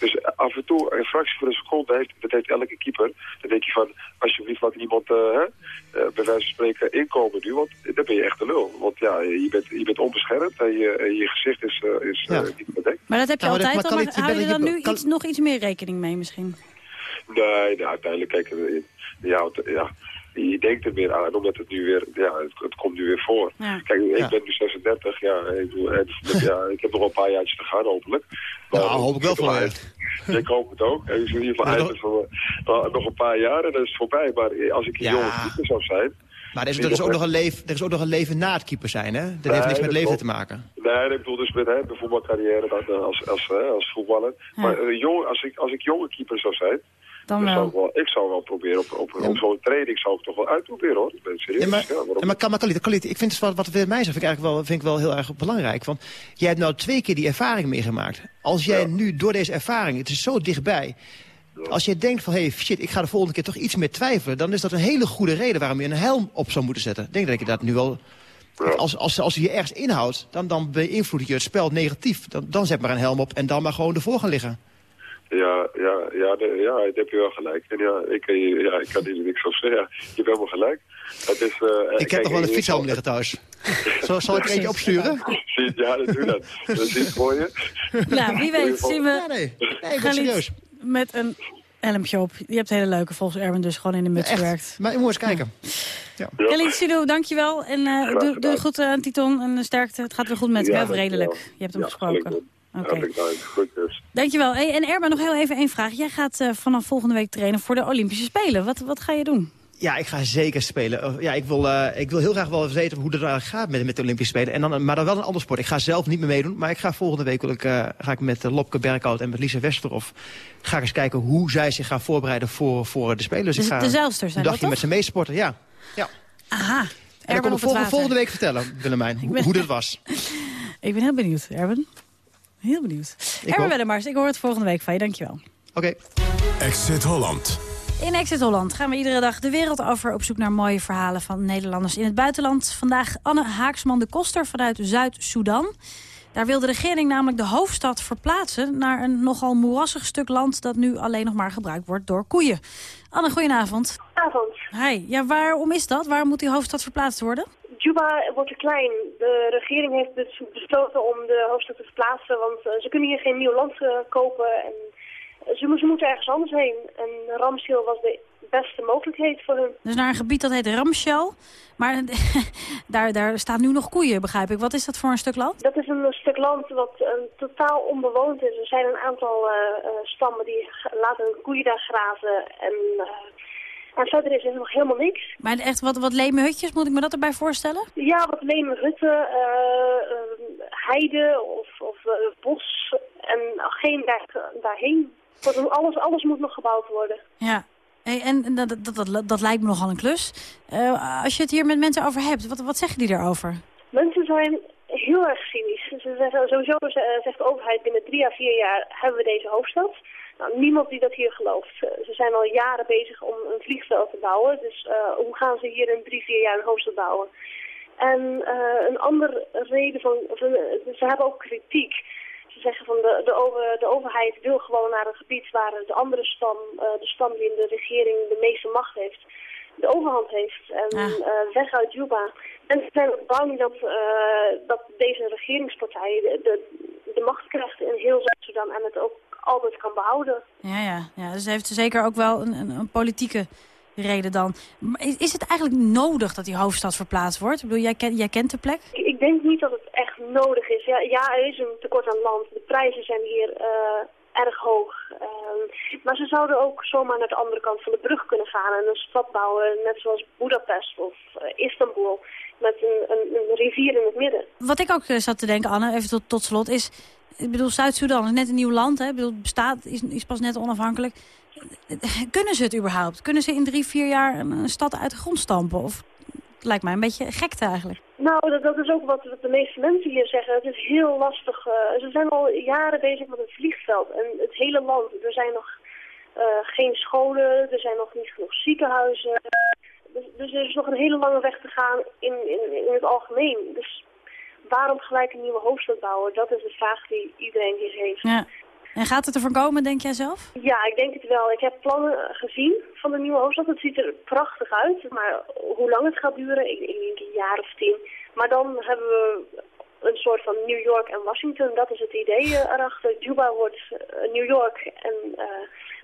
Dus af en toe, een fractie van een seconde, heeft, dat heeft elke keeper. Dan denk je van, alsjeblieft laat iemand, eh, hè, eh, bij wijze van spreken, inkomen nu. Want dan ben je echt de lul. Want ja, je bent, je bent onbeschermd en je, en je gezicht is, eh, is niet bedekt. Maar dat heb je altijd maar al. Maar hou je er dan nu kan- iets, nog iets meer rekening mee misschien? Nee, nou, uiteindelijk, kijk, ja, ja, je denkt er weer aan, omdat het nu weer, ja, het, het komt nu weer voor. Ja. Kijk, ik Ja. ben nu 36, ja, ik, ja, ik heb nog wel een paar jaartjes te gaan, hopelijk. Maar, Nou, hoop ik wel voor je. Ik hoop het ook. En ik in ieder geval Ja, uit van, eh, nog een paar jaar en dan is het voorbij. Maar eh, als ik een Ja. jonge keeper zou zijn... Maar er is, er, is ook nog een leven, er is ook nog een leven na het keeper zijn, hè? Dat heeft niks met leeftijd te maken. Nee, ik bedoel dus met hè, de voetbalcarrière eh, als, als, hè, als voetballer. Maar eh, jong, als, ik, als ik jonge keeper zou zijn... Dan wel. zou ik, wel, ik zou wel proberen op, op, op zo'n training zou ik toch wel uitproberen hoor. Ik ben serieus. Ja, maar, Ja, waarom maar, kan, maar ik vind het wat, wat Willem mij zegt, vind ik eigenlijk wel, vind ik wel heel erg belangrijk. Want jij hebt nou twee keer die ervaring meegemaakt. Als jij nu door deze ervaring, het is zo dichtbij. Als je denkt van, hey, shit, ik ga de volgende keer toch iets meer twijfelen... dan is dat een hele goede reden waarom je een helm op zou moeten zetten. Ik denk dat je dat nu wel... Als, als, als je je ergens inhoudt, dan, dan beïnvloed je het spel negatief. Dan, dan zet maar een helm op en dan maar gewoon ervoor gaan liggen. Ja, ja, ja, de, ja, daar heb je wel gelijk. En ja, ik, eh, ja, ik kan hier niks over zeggen. Ja, je hebt helemaal gelijk. Het is, eh, Ik heb kijk, nog wel een je- fietshelm liggen thuis. Zal, zal ik er eentje opsturen? Ja, dat doe dat. Dat is iets voor je. Nou, wie weet zien we Ja, nee. Nee, ik ben serieus. met een helmpje op. Je hebt hele leuke volgens Erwin dus gewoon in de muts gewerkt. Maar je moet eens kijken. Ja. Kelly Sidou, dankjewel. En uh, doe, doe goed aan Titon en sterkte. Het gaat weer goed met hem, ja, redelijk. Je hebt hem gesproken. Oké. Okay. Dankjewel. Hey, en Erma, nog heel even één vraag. Jij gaat uh, vanaf volgende week trainen voor de Olympische Spelen. Wat, wat ga je doen? Ja, ik ga zeker spelen. Ja, ik, wil, uh, ik wil heel graag wel weten hoe het gaat met, met de Olympische Spelen. En dan, maar dan wel een ander sport. Ik ga zelf niet meer meedoen. Maar ik ga volgende week wil ik, uh, ga ik met uh, Lopke Berghout en met Lisa Westerhof... ga ik eens kijken hoe zij zich gaan voorbereiden voor, voor de Spelen. Dus, dus ik ga de zijn een dagje met ze meesporten, ja. ja. Aha. En dan kom ik volgende, volgende week vertellen, Willemijn, ben... hoe dit was. ik ben heel benieuwd, Erwin. Heel benieuwd. Erwin Wellemars, ik hoor het volgende week van je. Dankjewel. Oké. Okay. Exit Holland. In Exit Holland gaan we iedere dag de wereld over op zoek naar mooie verhalen van Nederlanders in het buitenland. Vandaag Anne Haaksman de Koster vanuit Zuid-Soedan. Daar wil de regering namelijk de hoofdstad verplaatsen naar een nogal moerassig stuk land dat nu alleen nog maar gebruikt wordt door koeien. Anne, goedenavond. Avond. Hi. Ja, waarom is dat? Waarom moet die hoofdstad verplaatst worden? Juba wordt te klein. De regering heeft dus besloten om de hoofdstad te verplaatsen, want ze kunnen hier geen nieuw land kopen en ze, ze moeten ergens anders heen. En Ramshill was de beste mogelijkheid voor hun. Dus naar een gebied dat heet Ramshell. Maar daar, daar staan nu nog koeien, begrijp ik. Wat is dat voor een stuk land? Dat is een stuk land wat uh, totaal onbewoond is. Er zijn een aantal uh, stammen die laten hun koeien daar grazen. En, en verder is er nog helemaal niks. Maar echt wat, wat leme hutjes, moet ik me dat erbij voorstellen? Ja, wat leme hutten, heide of, of bos en geen weg daarheen. Alles, alles moet nog gebouwd worden. Ja, hey, en dat, dat, dat, dat, lijkt me nogal een klus. Uh, als je het hier met mensen over hebt, wat, wat zeggen die daarover? Mensen zijn heel erg cynisch. Ze zeggen, sowieso zegt de overheid binnen drie à vier jaar hebben we deze hoofdstad. Nou, niemand die dat hier gelooft. Ze zijn al jaren bezig om een vliegveld te bouwen. Dus uh, hoe gaan ze hier in drie, vier jaar een hoofdstad bouwen? En uh, een andere reden van. Ze hebben ook kritiek zeggen van de, de, over, de overheid wil gewoon naar een gebied waar de andere stam, de stam die in de regering de meeste macht heeft, de overhand heeft. En ah. uh, weg uit Juba. En ze zijn ook bang dat, uh, dat deze regeringspartij de, de, de macht krijgt in heel Zuid-Sudan en het ook altijd kan behouden. Ja, ja, ja. dus heeft zeker ook wel een, een, een politieke reden dan. Is, is, het eigenlijk nodig dat die hoofdstad verplaatst wordt? Ik bedoel, jij, ken, jij kent de plek? Ik, ik, denk niet dat het echt nodig is. Ja, ja, er is een tekort aan land. De prijzen zijn hier uh, erg hoog. Uh, maar ze zouden ook zomaar naar de andere kant van de brug kunnen gaan en een stad bouwen, net zoals Budapest of uh, Istanbul, met een, een, een, rivier in het midden. Wat ik ook eh, zat te denken, Anne, even tot, tot slot, is... Ik bedoel, Zuid-Soedan is net een nieuw land, hè? Ik bedoel, bestaat, is, is pas net onafhankelijk kunnen ze het überhaupt? Kunnen ze in drie, vier jaar een, stad uit de grond stampen? Of lijkt mij een beetje gekte eigenlijk. Nou, dat, is ook wat, de meeste mensen hier zeggen. Het is heel lastig. Uh, ze zijn al jaren bezig met een vliegveld. En het hele land, er zijn nog uh, geen scholen, er zijn nog niet genoeg ziekenhuizen. Dus, dus, er is nog een hele lange weg te gaan in, in, in het algemeen. Dus waarom gelijk een nieuwe hoofdstad bouwen? Dat is de vraag die iedereen hier heeft. Ja. En gaat het er voorkomen, denk jij zelf? Ja, ik denk het wel. Ik heb plannen gezien van de nieuwe hoofdstad. Het ziet er prachtig uit. Maar hoe lang het gaat duren, ik, ik denk een jaar of tien. Maar dan hebben we een soort van New York en Washington. Dat is het idee uh, erachter. Juba wordt uh, New York en uh,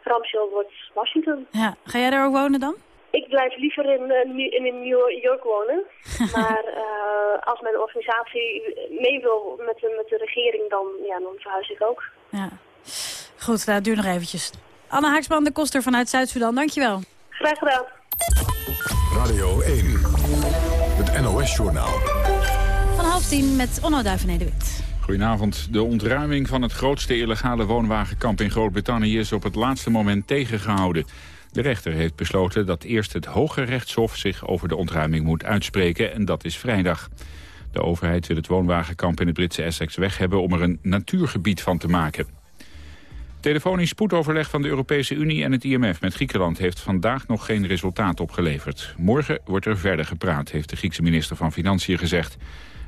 Ramshill wordt Washington. Ja, ga jij daar ook wonen dan? Ik blijf liever in, in, in New York wonen. maar als mijn organisatie mee wil met de, met de regering, dan, ja, dan verhuis ik ook. Ja. Goed, dat duurt nog eventjes. Anne Haaksman de Koster vanuit Zuid-Soedan, dankjewel. Graag gedaan. Radio 1, het NOS-journaal. Van half tien met Onno Duivenede-Wit. Goedenavond. De ontruiming van het grootste illegale woonwagenkamp in Groot-Brittannië is op het laatste moment tegengehouden. De rechter heeft besloten dat eerst het Hoge Rechtshof zich over de ontruiming moet uitspreken en dat is vrijdag. De overheid wil het woonwagenkamp in het Britse Essex weg hebben om er een natuurgebied van te maken. Telefonisch spoedoverleg van de Europese Unie en het IMF met Griekenland heeft vandaag nog geen resultaat opgeleverd. Morgen wordt er verder gepraat, heeft de Griekse minister van Financiën gezegd.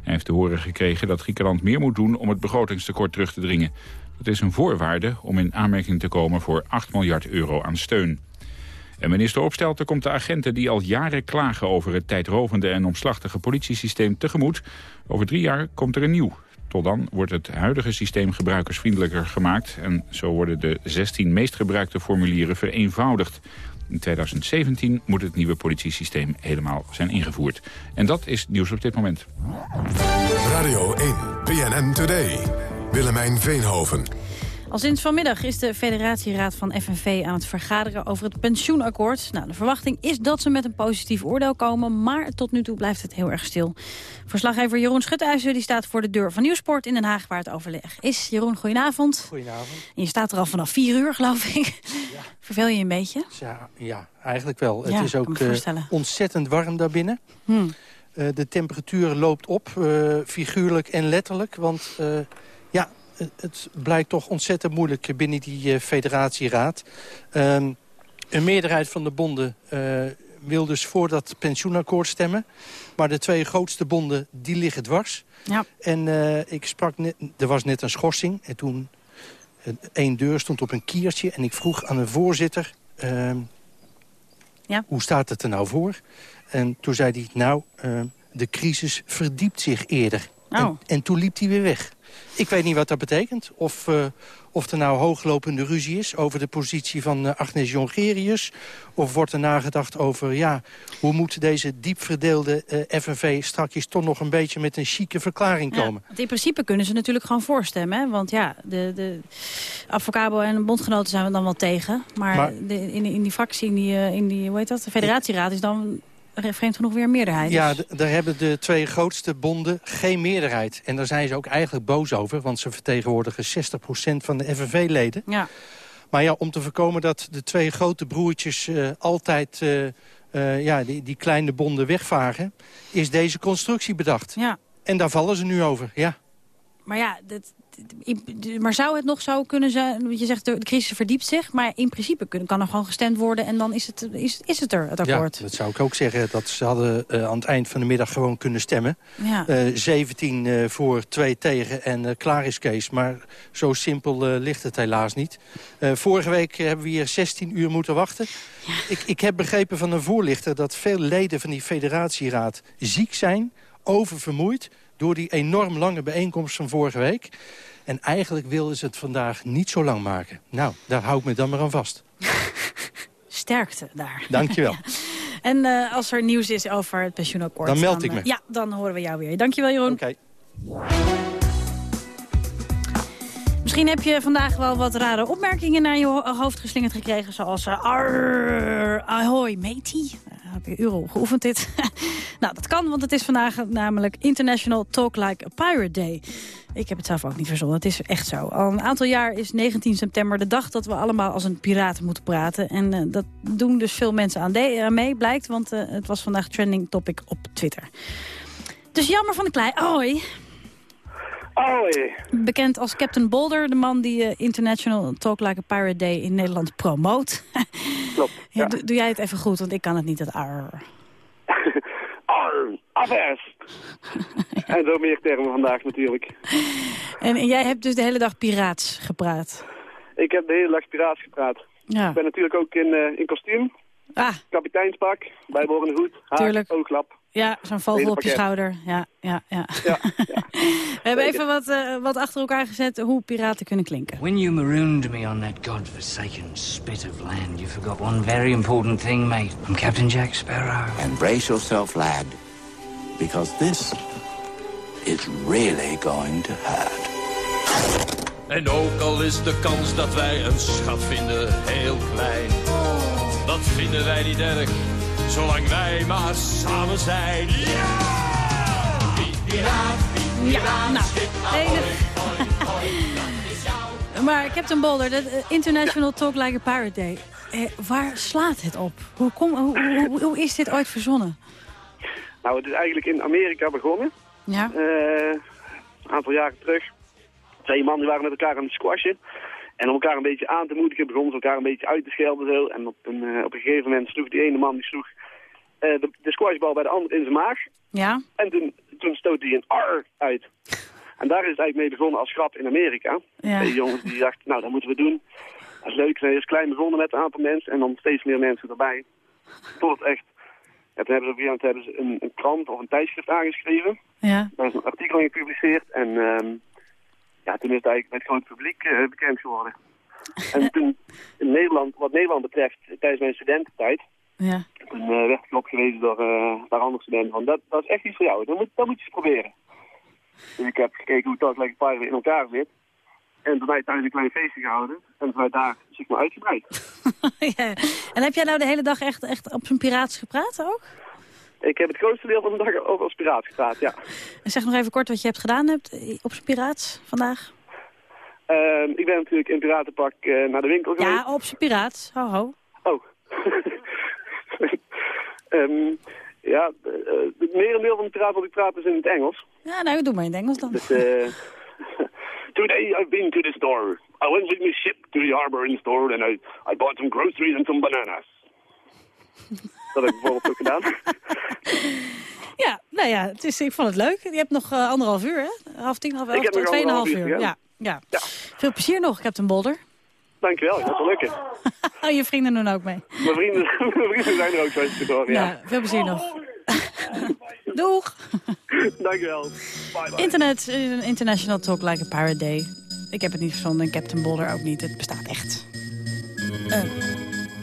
Hij heeft te horen gekregen dat Griekenland meer moet doen om het begrotingstekort terug te dringen. Dat is een voorwaarde om in aanmerking te komen voor 8 miljard euro aan steun. En minister Opstelten komt de agenten die al jaren klagen over het tijdrovende en omslachtige politiesysteem tegemoet. Over drie jaar komt er een nieuw. Tot dan wordt het huidige systeem gebruikersvriendelijker gemaakt... en zo worden de 16 meest gebruikte formulieren vereenvoudigd. In 2017 moet het nieuwe politiesysteem helemaal zijn ingevoerd. En dat is nieuws op dit moment. Radio 1, BNN Today. Willemijn Veenhoven. Al sinds vanmiddag is de federatieraad van FNV aan het vergaderen over het pensioenakkoord. Nou, de verwachting is dat ze met een positief oordeel komen, maar tot nu toe blijft het heel erg stil. Verslaggever Jeroen Schutijzer die staat voor de deur van Nieuwsport in Den Haag waar het overleg is. Jeroen, goedenavond. Goedenavond. En je staat er al vanaf vier uur, geloof ik. Verveel je een beetje? Ja, ja eigenlijk wel. Ja, het is ook eh, ontzettend warm daarbinnen. Hmm. Eh, de temperatuur loopt op, eh, figuurlijk en letterlijk. Want ja, het, blijkt toch ontzettend moeilijk binnen die eh, federatieraad. Ehm, een meerderheid van de bonden eh, wil dus voor dat pensioenakkoord stemmen. Maar de twee grootste bonden, die liggen dwars. Ja. En eh, ik sprak net, er was net een schorsing. En toen, één deur stond op een kiertje. En ik vroeg aan een voorzitter... ehm, Ja. hoe staat het er nou voor? En toen zei hij, nou, eh, de crisis verdiept zich eerder. En, Oh. en toen liep hij weer weg. Ik weet niet wat dat betekent. Of, eh, of er nou hooglopende ruzie is over de positie van eh, Agnes Jongerius. Of wordt er nagedacht over, ja, hoe moet deze diep verdeelde eh, FNV strakjes toch nog een beetje met een chique verklaring komen. in principe kunnen ze natuurlijk gewoon voorstemmen. Hè? Want ja, de, de Avocabo en bondgenoten zijn we dan wel tegen. Maar, Maar- de, in, in die fractie, in die, eh, in die, hoe heet dat, de federatieraad is dan vreemd genoeg weer meerderheid. Ja, Dus- daar hebben de twee grootste bonden geen meerderheid. En daar zijn ze ook eigenlijk boos over, want ze vertegenwoordigen 60% van de FNV-leden. Ja. Maar ja, om te voorkomen dat de twee grote broertjes eh, altijd eh, eh, ja, die, die kleine bonden wegvagen... is deze constructie bedacht. Ja. En daar vallen ze nu over, ja. Maar ja, dat, in- maar zou het nog zo kunnen zijn... Je zegt de crisis verdiept zich, maar in principe kan er gewoon gestemd worden... en dan is het, is, is het er, het akkoord. Ja, dat zou ik ook zeggen. Dat ze hadden eh, aan het eind van de middag gewoon kunnen stemmen. Ja. Eh, 17 eh, voor, 2 tegen en eh, klaar is Kees. Maar zo simpel eh, ligt het helaas niet. Eh, vorige week hebben we hier 16 uur moeten wachten. Ik, ik heb begrepen van een voorlichter dat veel leden van die federatieraad ziek zijn, oververmoeid door die enorm lange bijeenkomst van vorige week. En eigenlijk wilden ze het vandaag niet zo lang maken. Nou, daar hou ik me dan maar aan vast. Sterkte daar. Dankjewel. En eh, als er nieuws is over het pensioenakkoord... Dan meld ik eh, me. ja, dan horen we jou weer. Dankjewel, Jeroen. Oké. Misschien heb je vandaag wel wat rare opmerkingen naar je ho- hoofd geslingerd gekregen. Zoals arr, ahoy, matey. Uh, heb je uren geoefend dit? nou, dat kan, want het is vandaag namelijk International Talk Like a Pirate Day. Ik heb het zelf ook niet verzonnen, het is echt zo. Al een aantal jaar is 19 september de dag dat we allemaal als een piraat moeten praten. En eh, dat doen dus veel mensen aan, de- mee, blijkt. Want eh, het was vandaag trending topic op Twitter. Dus jammer van de klei. Ahoy. Hoi. Bekend als Captain Boulder, de man die eh, International Talk Like a Pirate Day in Nederland promoot. Klopt. Ja, doe, doe jij het even goed, want ik kan het niet, dat ar. Arr, afers. en zo meer termen vandaag natuurlijk. En, en jij hebt dus de hele dag piraats gepraat. Ik heb de hele dag piraats gepraat. Ja. Ik ben natuurlijk ook in, eh, in kostuum. Ah. Kapiteinspak, bijbehorende goed, haar, Tuurlijk. ooglap. Ja, zo'n vogel op je schouder. Ja, ja, ja. We hebben even wat, eh, wat achter elkaar gezet hoe piraten kunnen klinken. When you marooned me on that godforsaken spit of land, you forgot one very important thing, mate. I'm Captain Jack Sparrow. And brace yourself, lad, because this is really going to hurt. En ook al is de kans dat wij een schat vinden heel klein. Dat vinden wij niet erg, zolang wij maar samen zijn. Ja! Piraat, Ja, nou, enig. Maar Captain Boulder, de eh, International Talk Like a Pirate Day. Eh, waar slaat het op? Hoe, kom, hoe, hoe, hoe is dit ooit verzonnen? Nou, het is eigenlijk in Amerika begonnen. Ja. Eh, een aantal jaren terug. Twee mannen die waren met elkaar aan het squashen. En om elkaar een beetje aan te moedigen begonnen ze elkaar een beetje uit te schelden. Zo. En op een, eh, op een gegeven moment sloeg die ene man die sloeg, eh, de, de squashbal bij de ander in zijn maag. Ja. En toen, toen stootte hij een R uit. En daar is het eigenlijk mee begonnen als grap in Amerika. Ja. Jongens die dachten, nou dat moeten we doen. Dat is leuk. Ze zijn eerst klein begonnen met een aantal mensen en dan steeds meer mensen erbij. Tot echt... En toen hebben ze op een gegeven moment ze een, een krant of een tijdschrift aangeschreven. Ja. Daar is een artikel in gepubliceerd en ehm, ja, toen is het eigenlijk met het groot publiek eh, bekend geworden. En toen, in Nederland, wat Nederland betreft, tijdens mijn studententijd... Ja. Toen eh, werd ik opgewezen door, uh, door andere studenten van, dat, dat is echt iets voor jou. Dat moet, dat moet je eens proberen. Dus ik heb gekeken hoe dat lekker Pirate in elkaar zit. En mij thuis een klein feestje gehouden. En vanuit daar zeg maar uitgebreid. ja. En heb jij nou de hele dag echt, echt op zijn piraats gepraat ook? Ik heb het grootste deel van de dag over als piraat gepraat, ja. En zeg nog even kort wat je hebt gedaan hebt op zijn piraats vandaag. Uh, ik ben natuurlijk in piratenpak uh, naar de winkel geweest. Ja, op zijn piraats. Ho, ho. Oh. um, ja, uh, het merendeel van de piraten wat ik praat is in het Engels. Ja, nou, doe maar in het Engels dan. Dus, Today I've been to the store. I went with my ship to the harbor in store and I, I bought some groceries and some bananas. Dat heb ik bijvoorbeeld ook gedaan. Ja, nou ja, het is, ik vond het leuk. Je hebt nog uh, anderhalf uur, hè? Half tien, half elf, tweeënhalf uur. uur. Ja. Ja. ja. Veel plezier nog, Captain Bolder. Dankjewel, ik gaat wel lukken. oh, je vrienden doen ook mee. Mijn vrienden, mijn vrienden zijn er ook, zoals je ja. ja. Veel plezier nog. Doeg. Dankjewel. Bye, bye. Internet, uh, International Talk Like a Pirate Day. Ik heb het niet verzonnen en Captain Bolder ook niet. Het bestaat echt. Uh,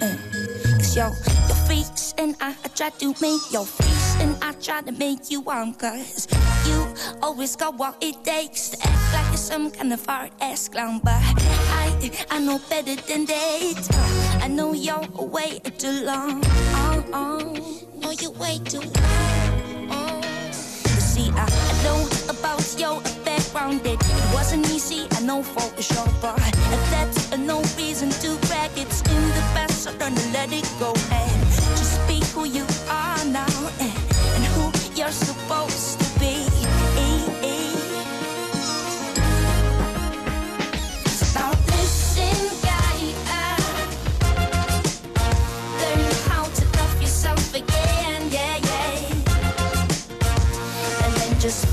uh. Yo, and I, I try to make your face and I try to make you on Cause you always got what it takes To act like you're some kind of hard ass clown But I, I know better than that. I know you're way too long. Oh, oh. No, you're way too long. Oh. See, I, I know about your background. It wasn't easy, I know for sure But that's no reason to brag. It's in the past, so to let it go be who you are now And, and who you're supposed to be. So now listen, guy eh? Learn how to love yourself again, yeah, yeah. And then just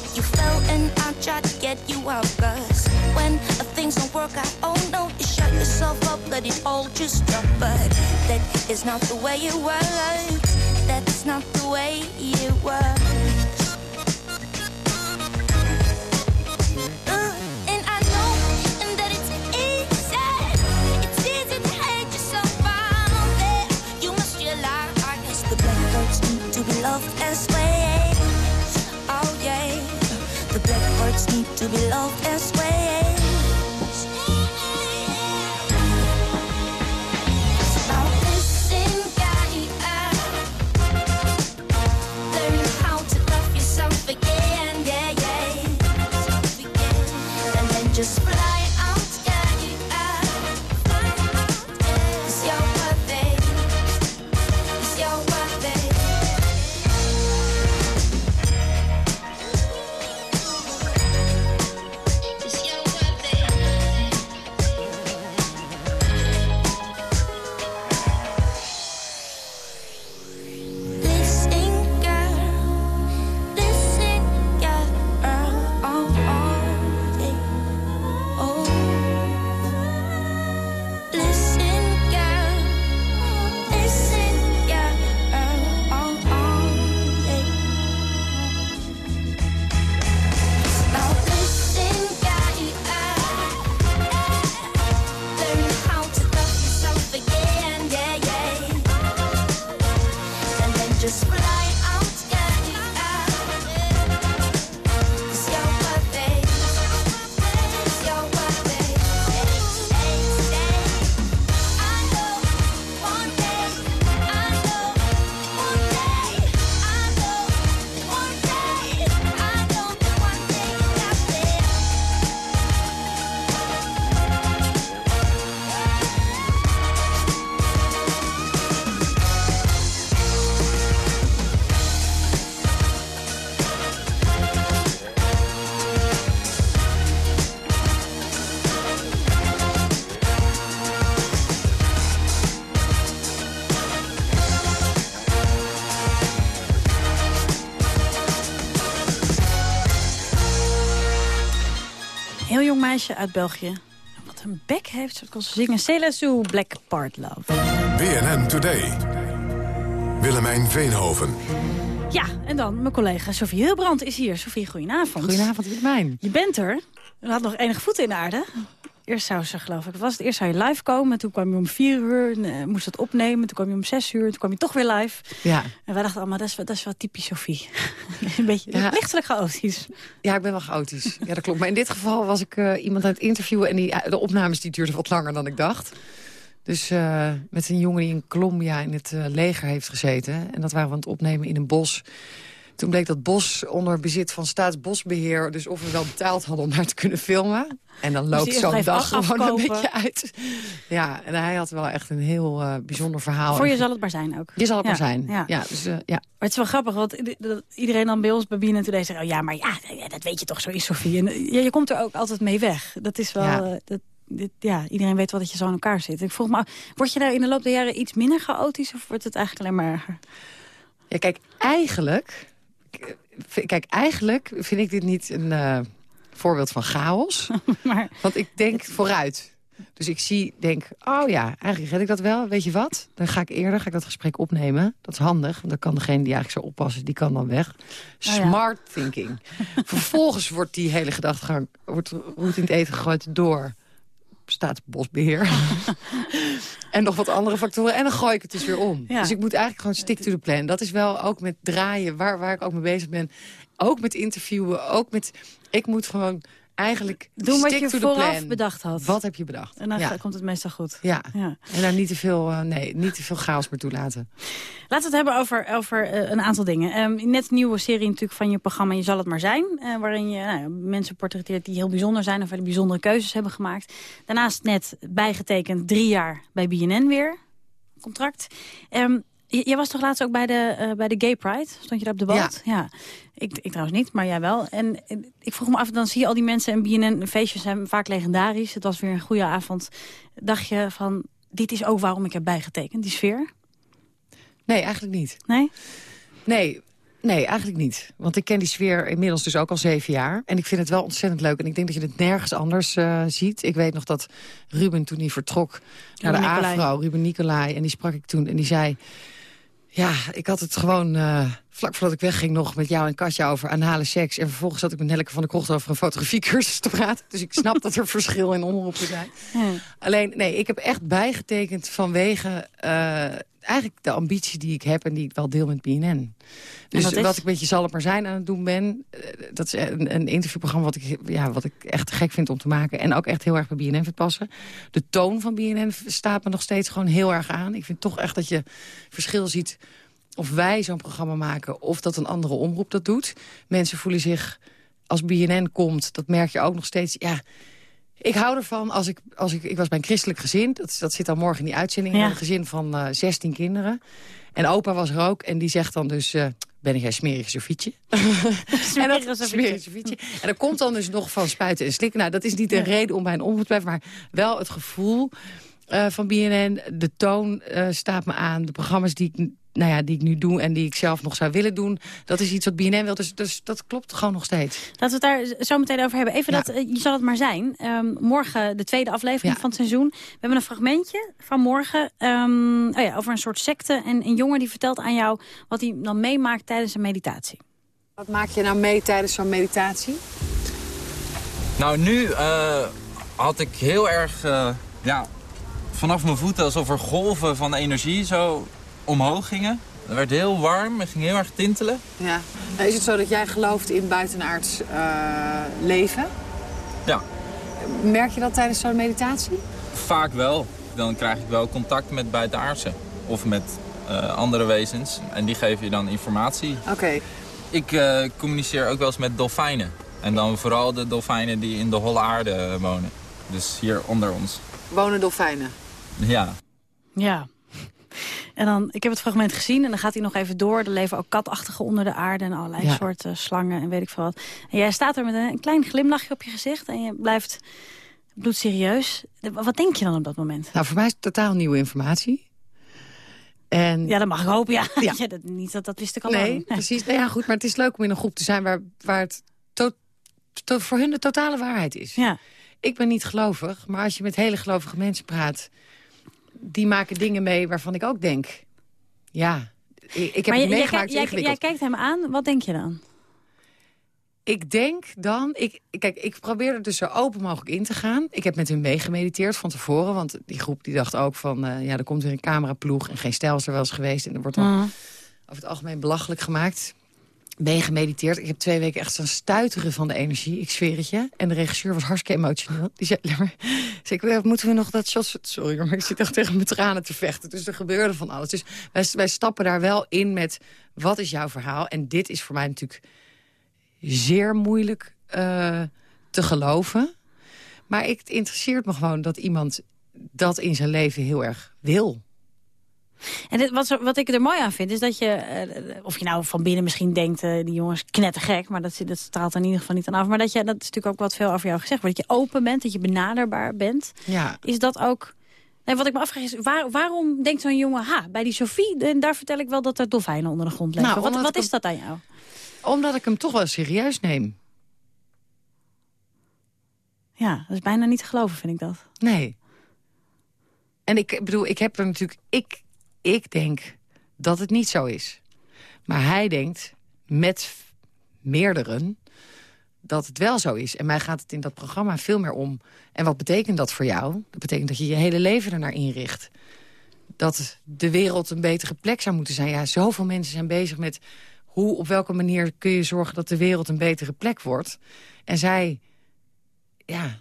get you fell and I tried to get you out Cause when things don't work out, oh no, you shut yourself up, let it all just drop But that is not the way it works. That's not the way it works blackbirds meisje uit België. Wat een bek heeft, ze kon zingen. Céla Black Part Love. BNN Today. Willemijn Veenhoven. Ja, en dan mijn collega Sofie Hilbrand is hier. Sofie, goedenavond. Goedenavond, Willemijn. Je bent er. Je had nog enige voeten in de aarde. Eerst zou ze, geloof ik, was het eerst zou je live komen. Toen kwam je om vier uur, en, eh, moest het opnemen. Toen kwam je om zes uur, toen kwam je toch weer live. Ja. En wij dachten allemaal, dat is, wel- dat is wel typisch Sofie. een beetje Ja. lichtelijk chaotisch. Ja, ik ben wel chaotisch. Ja, dat klopt. Maar in dit geval was ik eh, iemand aan het interviewen... en die, de opnames die duurden wat langer dan ik dacht. Dus eh, met een jongen die in Colombia in het eh, leger heeft gezeten. En dat waren we aan het opnemen in een bos. Toen bleek dat bos onder bezit van Staatsbosbeheer... dus of we wel betaald hadden om daar te kunnen filmen. En dan loopt zo'n dag gewoon een beetje uit. Ja, en hij had wel echt een heel eh, bijzonder verhaal. Voor je zal het maar zijn ook. Je zal het Ja, maar zijn. ja. Ja. dus, eh, ja. Maar het is wel grappig, want iedereen dan bij ons bij BNN Today zegt... oh ja, maar ja, dat weet je toch, zo is Sofie. En eh, ja, je komt er ook altijd mee weg. Dat is wel... Ja. dat, dit, ja, iedereen weet wel dat je zo in elkaar zit. Ik vroeg me af, word je daar in de loop der jaren iets minder chaotisch... of wordt het eigenlijk alleen maar erger? Ja, kijk, eigenlijk... Kijk, eigenlijk vind ik dit niet een eh, voorbeeld van chaos. Want ik denk vooruit. Dus ik zie, denk, oh ja, eigenlijk red ik dat wel. Weet je wat? Dan ga ik eerder ga ik dat gesprek opnemen. Dat is handig, want dan kan degene die eigenlijk zo oppassen... die kan dan weg. Oh ja. Smart thinking. Vervolgens wordt die hele gedachtegang... wordt roet in het eten gegooid door staatsbosbeheer. en nog wat andere factoren. En dan gooi ik het dus weer om. Ja. Dus ik moet eigenlijk gewoon stick to the plan. Dat is wel ook met draaien, waar, waar ik ook mee bezig ben. Ook met interviewen, ook met... Ik moet gewoon eigenlijk Doen wat je vooraf bedacht had. Wat heb je bedacht? En dan ja. komt het meestal goed. Ja. Ja. en daar niet te veel, eh, nee, niet te veel chaos meer toelaten. Laten we het hebben over, over eh, een aantal dingen. Ehm, net een nieuwe serie natuurlijk van je programma Je zal het maar zijn. eh, waarin je nou, mensen portretteert die heel bijzonder zijn... of die bijzondere keuzes hebben gemaakt. Daarnaast net bijgetekend drie jaar bij BNN weer. Contract. J- jij was toch laatst ook bij de, eh, bij de Gay Pride? Stond je daar op de boot? Ja. Ik, ik trouwens niet, maar jij wel. En ik vroeg me af, dan zie je al die mensen... en BNN-feestjes zijn vaak legendarisch. Het was weer een goede avond. Dacht je van, dit is ook waarom ik heb bijgetekend, die sfeer? Nee, eigenlijk niet. Nee? Nee, nee, eigenlijk niet. Want ik ken die sfeer inmiddels dus ook al zeven jaar. En ik vind het wel ontzettend leuk. En ik denk dat je het nergens anders eh, ziet. Ik weet nog dat Ruben toen hij vertrok naar de Nicolai. AVRO, Ruben Nicolai. En die sprak ik toen en die zei... Ja, ik had het gewoon eh, vlak voordat ik wegging nog met jou en Katja over aanhalen seks. En vervolgens zat ik met Nelleke van der Krocht over een fotografiecursus te praten. Dus ik snap dat er verschil in omroepen zijn. Alleen, nee, ik heb echt bijgetekend vanwege eh, eigenlijk de ambitie die ik heb... en die ik wel deel met BNN. Dus wat ik met Je zal het maar zijn aan het doen ben... eh, dat is een, een interviewprogramma wat ik, ja, wat ik echt gek vind om te maken... en ook echt heel erg bij BNN vind passen. De toon van BNN staat me nog steeds gewoon heel erg aan. Ik vind toch echt dat je verschil ziet of wij zo'n programma maken... of dat een andere omroep dat doet. Mensen voelen zich, als BNN komt, dat merk je ook nog steeds... ja. Ik hou ervan als ik, als ik... Ik was bij een christelijk gezin. Dat, dat zit dan morgen in die uitzending. Ja. Een gezin van eh 16 kinderen. En opa was er ook. En die zegt dan dus... eh, ben jij smerige Sofietje? smerige Sofietje. En er komt dan dus nog van spuiten en slikken. Nou, dat is niet een reden om bij een omroep te blijven. Maar wel het gevoel eh, van BNN. De toon staat me aan. De programma's die ik, nou ja, die ik nu doe en die ik zelf nog zou willen doen. Dat is iets wat BNN wil. Dus, dus dat klopt gewoon nog steeds. Laten we het daar zo meteen over hebben. Even Ja. dat, eh, je zal het maar zijn. Ehm, morgen de tweede aflevering Ja. van het seizoen. We hebben een fragmentje van morgen ehm, oh ja, over een soort secte. En een jongen die vertelt aan jou wat hij dan meemaakt tijdens een meditatie. Wat maak je nou mee tijdens zo'n meditatie? Nou, nu eh, had ik heel erg eh, ja, vanaf mijn voeten alsof er golven van energie zo omhoog gingen. Het werd heel warm, het ging heel erg tintelen. Ja. Nou, is het zo dat jij gelooft in buitenaards eh, leven? Ja, Merk je dat tijdens zo'n meditatie? vaak wel. Dan krijg ik wel contact met buitenaardsen of met eh, andere wezens. En die geven je dan informatie. Oké. Ik eh, communiceer ook wel eens met dolfijnen. En dan vooral de dolfijnen die in de holle aarde wonen. Dus hier onder ons. Wonen dolfijnen? Ja. Ja. En dan, ik heb het fragment gezien en dan gaat hij nog even door. Er leven ook katachtigen onder de aarde en allerlei Ja. soorten slangen en weet ik veel wat. En jij staat er met een, klein glimlachje op je gezicht en je blijft bloedserieus. Wat denk je dan op dat moment? Nou, voor mij is het totaal nieuwe informatie. En... Ja, dat mag ik hopen, ja. Ja. Ja, dat, niet, dat, dat wist ik al Nee, lang. precies. Nou ja, goed, maar het is leuk om in een groep te zijn waar, waar het to- to- voor hun de totale waarheid is. Ja. ik ben niet gelovig, maar als je met hele gelovige mensen praat... die maken dingen mee waarvan ik ook denk... ja, ik, ik heb het jij- meegemaakt, jij, jij, kijkt hem aan, wat denk je dan? Ik denk dan... Ik, kijk, ik probeer er dus zo open mogelijk in te gaan. Ik heb met hun meegemediteerd van tevoren. Want die groep die dacht ook van... eh, ja, er komt weer een cameraploeg en geen stijl is er wel eens geweest. En er wordt dan Mhm. over het algemeen belachelijk gemaakt. Meegemediteerd. Ik heb twee weken echt zo'n stuiteren van de energie. Ik zweer het je. En de regisseur was hartstikke emotioneel. Die zei, maar, zei "Eh, moeten we nog dat shot... Sorry, maar ik zit echt tegen mijn tranen te vechten. Dus er gebeurde van alles. Dus wij, wij stappen daar wel in met... wat is jouw verhaal? En dit is voor mij natuurlijk zeer moeilijk eh, te geloven. Maar ik, het interesseert me gewoon dat iemand dat in zijn leven heel erg wil. En dit, wat, wat ik er mooi aan vind, is dat je... eh, of je nou van binnen misschien denkt, eh, die jongens knettergek... maar dat, dat straalt er in ieder geval niet aan af. Maar dat, je, dat is natuurlijk ook wat veel over jou gezegd wordt. Dat je open bent, dat je benaderbaar bent. Ja. Is dat ook... Nee, wat ik me afvraag is, waar, waarom denkt zo'n jongen... ha, bij die Sophie, en daar vertel ik wel dat er dolfijnen onder de grond leven. Nou, wat wat is dat aan jou? Omdat ik hem toch wel serieus neem. Ja, dat is bijna niet te geloven, vind ik dat. Nee. En ik bedoel, ik heb er natuurlijk... Ik, ik denk dat het niet zo is. Maar hij denkt met meerderen dat het wel zo is. En mij gaat het in dat programma veel meer om. En wat betekent dat voor jou? Dat betekent dat je je hele leven ernaar inricht. Dat de wereld een betere plek zou moeten zijn. Ja, zoveel mensen zijn bezig met... hoe, op welke manier kun je zorgen dat de wereld een betere plek wordt. En zij, ja,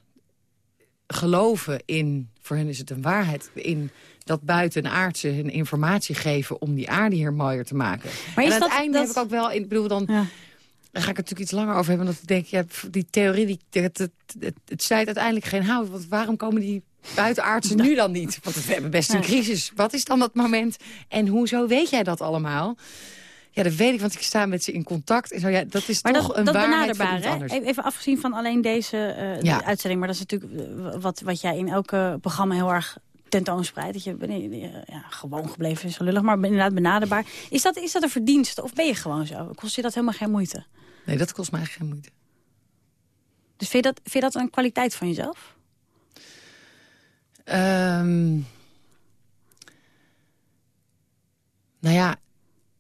geloven in, voor hen is het een waarheid... in dat buitenaardse hun informatie geven om die aarde hier mooier te maken. Maar is en aan dat- het einde dat- heb ik ook wel, in, ik bedoel dan... Daar ga ik het natuurlijk iets langer over hebben. Dat ik denk, ja, die theorie, die, het, het, het, het snijdt uiteindelijk geen hout. Want waarom komen die buitenaardsen nu dan niet? Want we hebben best een crisis. Wat is dan dat moment? En hoezo weet jij dat allemaal? Ja, dat weet ik, want ik sta met ze in contact. En zo, ja, dat is Maar toch dat, een dat waarheid benaderbaar, hè? Even afgezien van alleen deze eh, Ja. uitzending. Maar dat is natuurlijk eh, wat, wat jij in elke programma heel erg tentoonspreidt. Dat je eh, ja, gewoon gebleven is zo lullig, maar inderdaad benaderbaar. Is dat, is dat een verdienste of ben je gewoon zo? Kost je dat helemaal geen moeite? Nee, dat kost mij geen moeite. Dus vind je dat, vind je dat een kwaliteit van jezelf? Ehm, nou ja,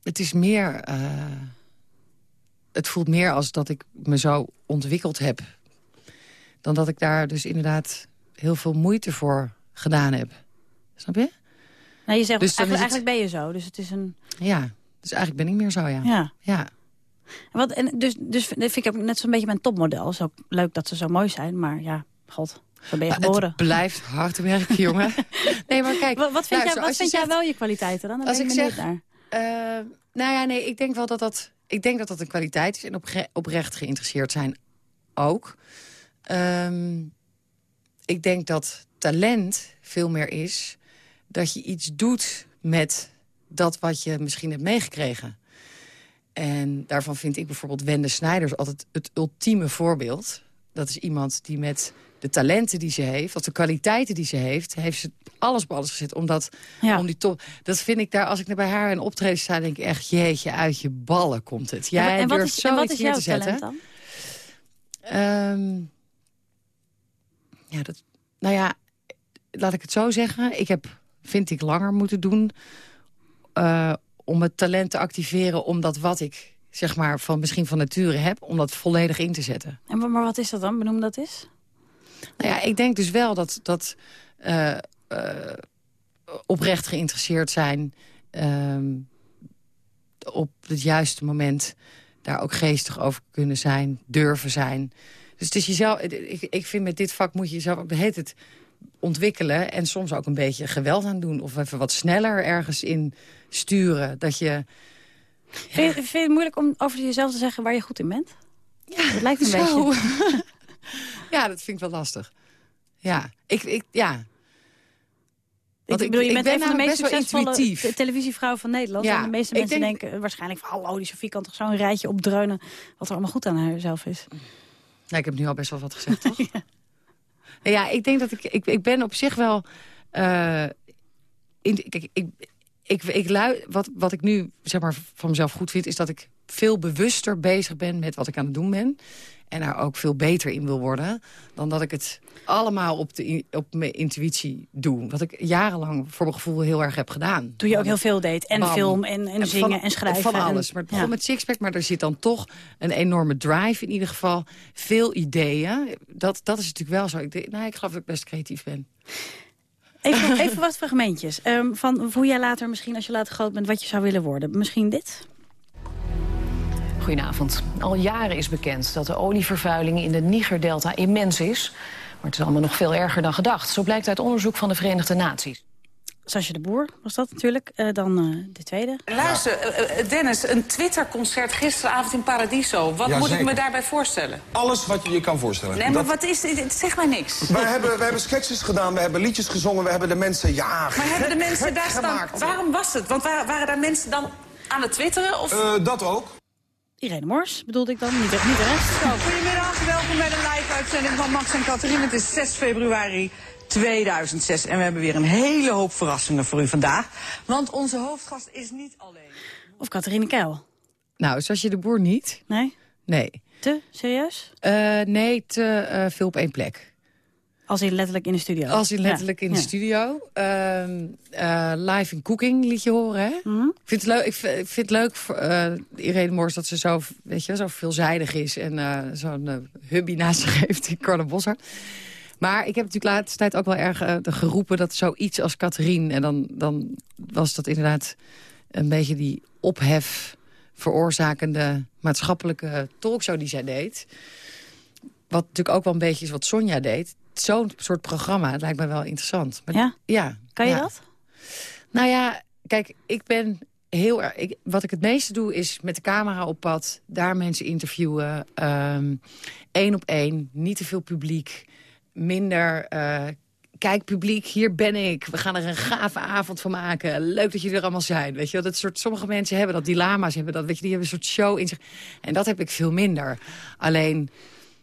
het is meer... eh, het voelt meer als dat ik me zo ontwikkeld heb. Dan dat ik daar dus inderdaad heel veel moeite voor gedaan heb. Snap je? Nou, je zegt Dus eigenlijk, het- eigenlijk ben je zo. Dus het is een... Ja, dus eigenlijk ben ik meer zo, ja. Ja. ja. Wat, en dus, dus vind ik ook net zo'n beetje mijn topmodel. Zo leuk dat ze zo mooi zijn, maar ja, god, ben je geboren. Het blijft hard werken, jongen. Nee, maar kijk. Wat, wat vind, luister, jij, wat vind jij wel je kwaliteiten dan? Dan als ik benieuwd zeg, naar. eh, nou ja, nee, ik denk wel dat dat, ik denk dat dat een kwaliteit is en opre- oprecht geïnteresseerd zijn ook. Ehm, ik denk dat talent veel meer is dat je iets doet met dat wat je misschien hebt meegekregen. En daarvan vind ik bijvoorbeeld Wende Snijders altijd het ultieme voorbeeld. Dat is iemand die met de talenten die ze heeft, of de kwaliteiten die ze heeft, heeft ze alles op alles gezet. Omdat, om die top. Dat vind ik daar, als ik bij haar in optreden sta, denk ik echt, jeetje, uit je ballen komt het. Jij en, en wat durft is, en wat zoiets is neer jouw te zetten. talent dan? Ehm, ja, dat, nou ja, laat ik het zo zeggen. Ik heb, vind ik, langer moeten doen eh, om het talent te activeren... om dat wat ik, zeg maar, van, misschien van nature heb... om dat volledig in te zetten. En, maar wat is dat dan? Benoem dat eens. Nou ja, ik denk dus wel dat, dat eh, eh, oprecht geïnteresseerd zijn... ehm, op het juiste moment daar ook geestig over kunnen zijn, durven zijn. Dus het is jezelf, ik, ik vind met dit vak moet je jezelf ook de hele tijd ontwikkelen... en soms ook een beetje geweld aan doen. Of even wat sneller ergens in sturen. Dat je... Vind, je, vind je het moeilijk om over jezelf te zeggen waar je goed in bent? Ja, het lijkt een zo. beetje. Ja, dat vind ik wel lastig. Ja, ik, ik, ja. Ik, Want bedoel, je bent ben een van de meest namelijk best wel succesvolle intuïtief. te- televisievrouw van Nederland. Ja, en de meeste ik mensen denk- denken waarschijnlijk van... hallo, die Sofie kan toch zo'n rijtje opdreunen... wat er allemaal goed aan haarzelf is. Nou, ik heb nu al best wel wat gezegd, toch? ja. Ik denk dat ik, ik... Ik ben op zich wel... eh, in, kijk, ik, ik, ik lui, wat, wat ik nu zeg maar, van mezelf goed vind... is dat ik veel bewuster bezig ben met wat ik aan het doen ben. En daar ook veel beter in wil worden. Dan dat ik het allemaal op, de, op mijn intuïtie doe. Wat ik jarenlang voor mijn gevoel heel erg heb gedaan. Toen je ook heel veel deed. En Bam. film en, en, zingen van, en schrijven. Van alles. En, maar het begon met Sixpack, maar er zit dan toch een enorme drive in ieder geval. Veel ideeën. Dat, dat is natuurlijk wel zo. Ik, denk, nou, ik geloof dat ik best creatief ben. Even, even wat fragmentjes. Um, van hoe jij later misschien, als je later groot bent, wat je zou willen worden. Misschien dit? Goedenavond. Al jaren is bekend dat de olievervuiling in de Niger-delta immens is. Maar het is allemaal nog veel erger dan gedacht. Zo blijkt uit onderzoek van de Verenigde Naties. Sasje de Boer was dat natuurlijk. Uh, dan uh, de tweede. Luister, uh, Dennis, een Twitter-concert gisteravond in Paradiso. Wat ja, moet zeker. ik me daarbij voorstellen? Alles wat je je kan voorstellen. Nee, maar dat... wat is dit? Zeg maar niks. We hebben, we hebben sketches gedaan, we hebben liedjes gezongen... we hebben de mensen, ja, Maar hebben de mensen daar staan... Waarom was het? Want waren, waren daar mensen dan aan het twitteren? Of? dat ook. Irene Mors bedoelde ik dan, niet, niet de rest. Zo, goedemiddag, welkom bij de live-uitzending van Max en Catherine. Het is 6 februari 2006 en we hebben weer een hele hoop verrassingen voor u vandaag. Want onze hoofdgast is niet alleen... Of Catherine Keil. Nou, zoals je de boer niet. Nee? Nee. Te serieus? Uh, nee, te uh, veel op één plek. Als in letterlijk in de studio? Als in letterlijk ja. in de ja. studio. Uh, uh, live in cooking liet je horen, hè? Mm -hmm. Ik vind het leuk, ik vind het leuk voor uh, Irene Mors dat ze zo, weet je, zo veelzijdig is... en zo'n hubby naast zich heeft, die Carla Bosser. Maar ik heb natuurlijk laatste tijd ook wel erg geroepen... dat zoiets als Catherine... en dan, dan was dat inderdaad een beetje die ophef... veroorzakende maatschappelijke talkshow die zij deed... Wat natuurlijk ook wel een beetje is wat Sonja deed zo'n soort programma, het lijkt me wel interessant. Maar, ja? Ja. Kan je ja. dat? Nou ja, kijk, ik ben heel erg... Ik, wat ik het meeste doe, is met de camera op pad... daar mensen interviewen, um, één op één, niet te veel publiek... minder... Uh, Kijk publiek, hier ben ik. We gaan er een gave avond van maken. Leuk dat jullie er allemaal zijn. Weet je, dat soort, sommige mensen hebben dat, die lama's hebben dat. Weet je, die hebben een soort show in zich. En dat heb ik veel minder. Alleen,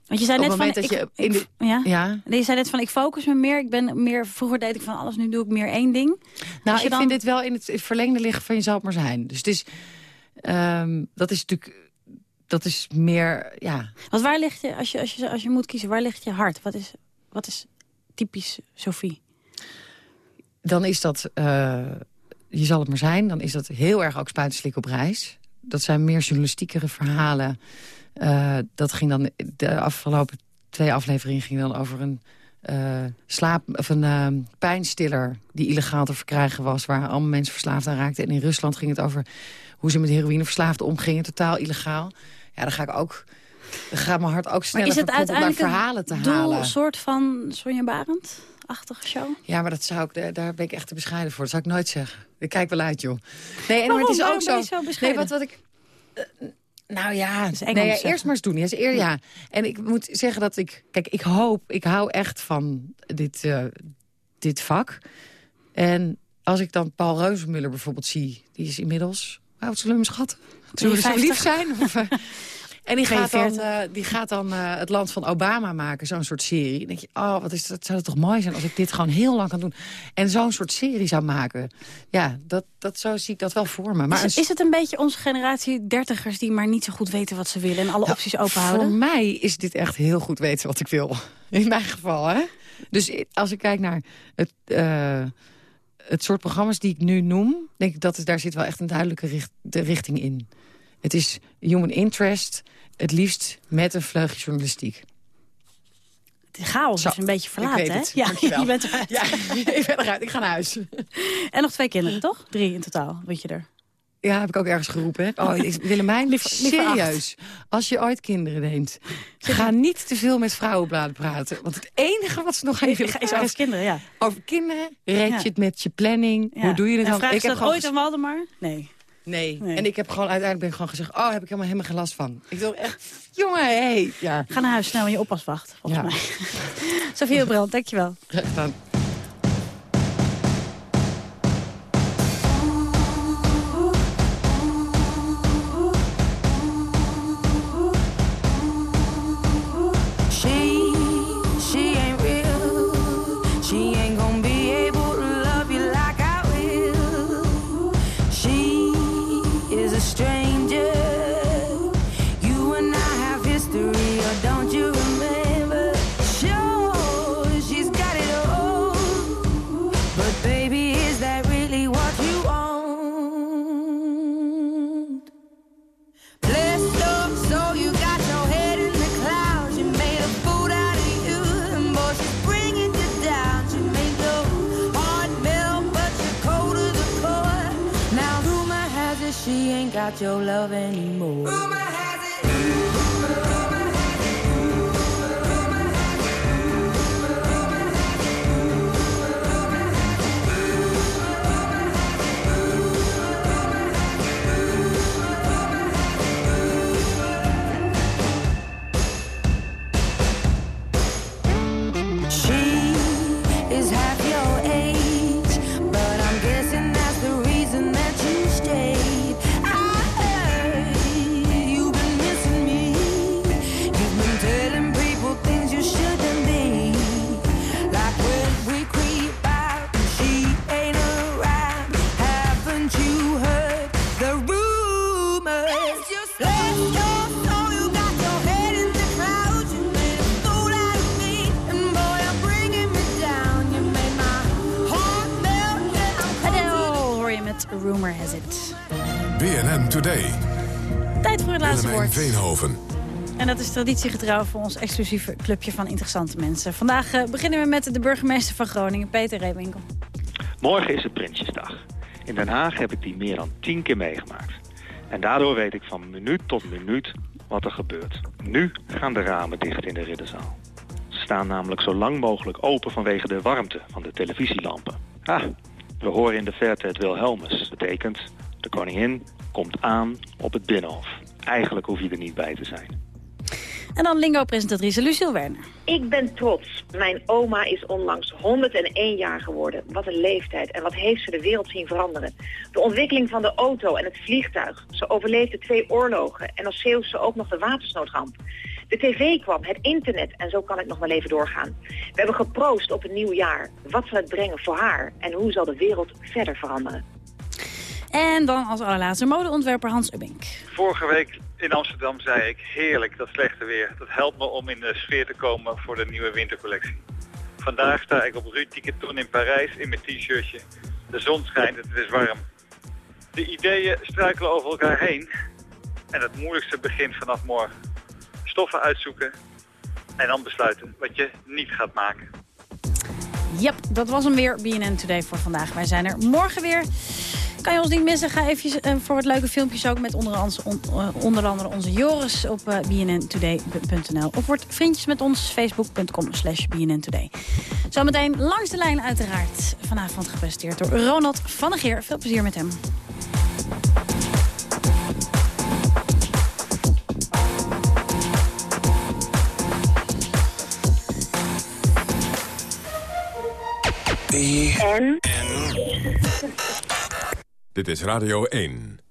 want je zei net van, dat ik, je ik, de, ja? ja? Je zei net van, ik focus me meer. Ik ben meer, vroeger deed ik van alles, nu doe ik meer één ding. Nou, ik dan... vind dit wel in het verlengde liggen van jezelf maar zijn. Dus het is, um, dat is natuurlijk, dat is meer, ja. Want waar ligt je, als je, als je, als je moet kiezen, waar ligt je hart? Wat is, wat is typisch Sophie? Dan is dat, uh, je zal het maar zijn, dan is dat heel erg ook spuitenslik op reis. Dat zijn meer journalistiekere verhalen. Uh, dat ging dan de afgelopen twee afleveringen ging dan over een uh, slaap of een uh, pijnstiller die illegaal te verkrijgen was, waar allemaal mensen verslaafd aan raakten. En in Rusland ging het over hoe ze met heroïneverslaafden omgingen, totaal illegaal. Ja, dan ga ik ook. Dan gaat mijn hart ook sneller maar is het uiteindelijk om verhalen te doel, halen. Een soort van Sonja Barend? Achtige show? Ja, maar dat zou ik, daar ben ik echt te bescheiden voor. Dat zou ik nooit zeggen. Ik kijk wel uit, joh. Nee, en maar het is ook zo. zo bescheiden? nee, wat, wat ik. Uh, nou ja, nee, ja, eerst maar eens doen. Ja, eer, ja. En ik moet zeggen dat ik... Kijk, ik hoop, ik hou echt van dit, uh, dit vak. En als ik dan Paul Reuzenmuller bijvoorbeeld zie... die is inmiddels... Hoe oud zullen we hem schatten? Zullen we zo lief zijn? Of, uh, en die gaat dan, uh, die gaat dan uh, het land van Obama maken, zo'n soort serie. Dan denk je, oh, wat is dat, zou het toch mooi zijn als ik dit gewoon heel lang kan doen. En zo'n soort serie zou maken. Ja, dat, dat, zo zie ik dat wel voor me. Maar is, is het een beetje onze generatie dertigers die maar niet zo goed weten wat ze willen en alle nou, opties openhouden? Voor mij is dit echt heel goed weten wat ik wil. In mijn geval, hè. Dus als ik kijk naar het... Uh, het soort programma's die ik nu noem, denk ik dat het, daar zit wel echt een duidelijke richt, de richting in. Het is human interest, het liefst met een vleugje journalistiek. De chaos Zo, is een beetje verlaten, hè? Ja, Dankjewel. je bent eruit. Ja, ik ben eruit. Ik ga naar huis. En nog twee kinderen, toch? Drie in totaal, weet je er. Ja, heb ik ook ergens geroepen. Hè? Oh, ik, Willemijn, Lief, serieus. Als je ooit kinderen neemt, ga niet te veel met vrouwenbladen praten. Want het enige wat ze nog even is over kinderen, ja. Over kinderen, red Ja. je het met je planning. Ja. Hoe doe je het en dan? vraag Ik heb dat ooit aan Waldemar? Nee. Nee. Nee. En ik heb gewoon uiteindelijk ben ik gewoon gezegd... oh, heb ik helemaal, helemaal geen last van. Ik dacht echt, jongen, hé. Hey. Ja. Ga naar huis snel en je oppas wacht, volgens Ja. mij. Sofie Brand, dankjewel. Graag gedaan. Traditiegetrouw voor ons exclusieve clubje van interessante mensen. Vandaag eh, beginnen we met de burgemeester van Groningen, Peter Reewinkel. Morgen is het Prinsjesdag. In Den Haag heb ik die meer dan tien keer meegemaakt. En daardoor weet ik van minuut tot minuut wat er gebeurt. Nu gaan de ramen dicht in de ridderzaal. Ze staan namelijk zo lang mogelijk open vanwege de warmte van de televisielampen. Ah, we horen in de verte het Wilhelmus. Betekent, de koningin komt aan op het Binnenhof. Eigenlijk hoef je er niet bij te zijn. En dan Lingo-presentatrice Lucille Werner. Ik ben trots. Mijn oma is onlangs 101 jaar geworden. Wat een leeftijd. En wat heeft ze de wereld zien veranderen. De ontwikkeling van de auto en het vliegtuig. Ze overleefde twee oorlogen. En als Zeeuwse ook nog de watersnoodramp. De tv kwam, het internet en zo kan ik nog wel even doorgaan. We hebben geproost op een nieuw jaar. Wat zal het brengen voor haar? En hoe zal de wereld verder veranderen? En dan als allerlaatste modeontwerper Hans Ubbink. Vorige week in Amsterdam zei ik, heerlijk, dat slechte weer. Dat helpt me om in de sfeer te komen voor de nieuwe wintercollectie. Vandaag sta ik op Rue Tiqueton in Parijs in mijn t-shirtje. De zon schijnt, het is warm. De ideeën struikelen over elkaar heen. En het moeilijkste begint vanaf morgen. Stoffen uitzoeken en dan besluiten wat je niet gaat maken. Yep, dat was hem weer, BNN Today voor vandaag. Wij zijn er morgen weer. Kan je ons niet missen, ga even eh, voor wat leuke filmpjes ook... met onder, on- eh, onder andere onze Joris op uh, bnntoday.nl. Of word vriendjes met ons, facebook.com slash bnntoday. Zometeen langs de lijn uiteraard. Vanavond gepresenteerd door Ronald van der Geer. Veel plezier met hem. Dit is Radio 1.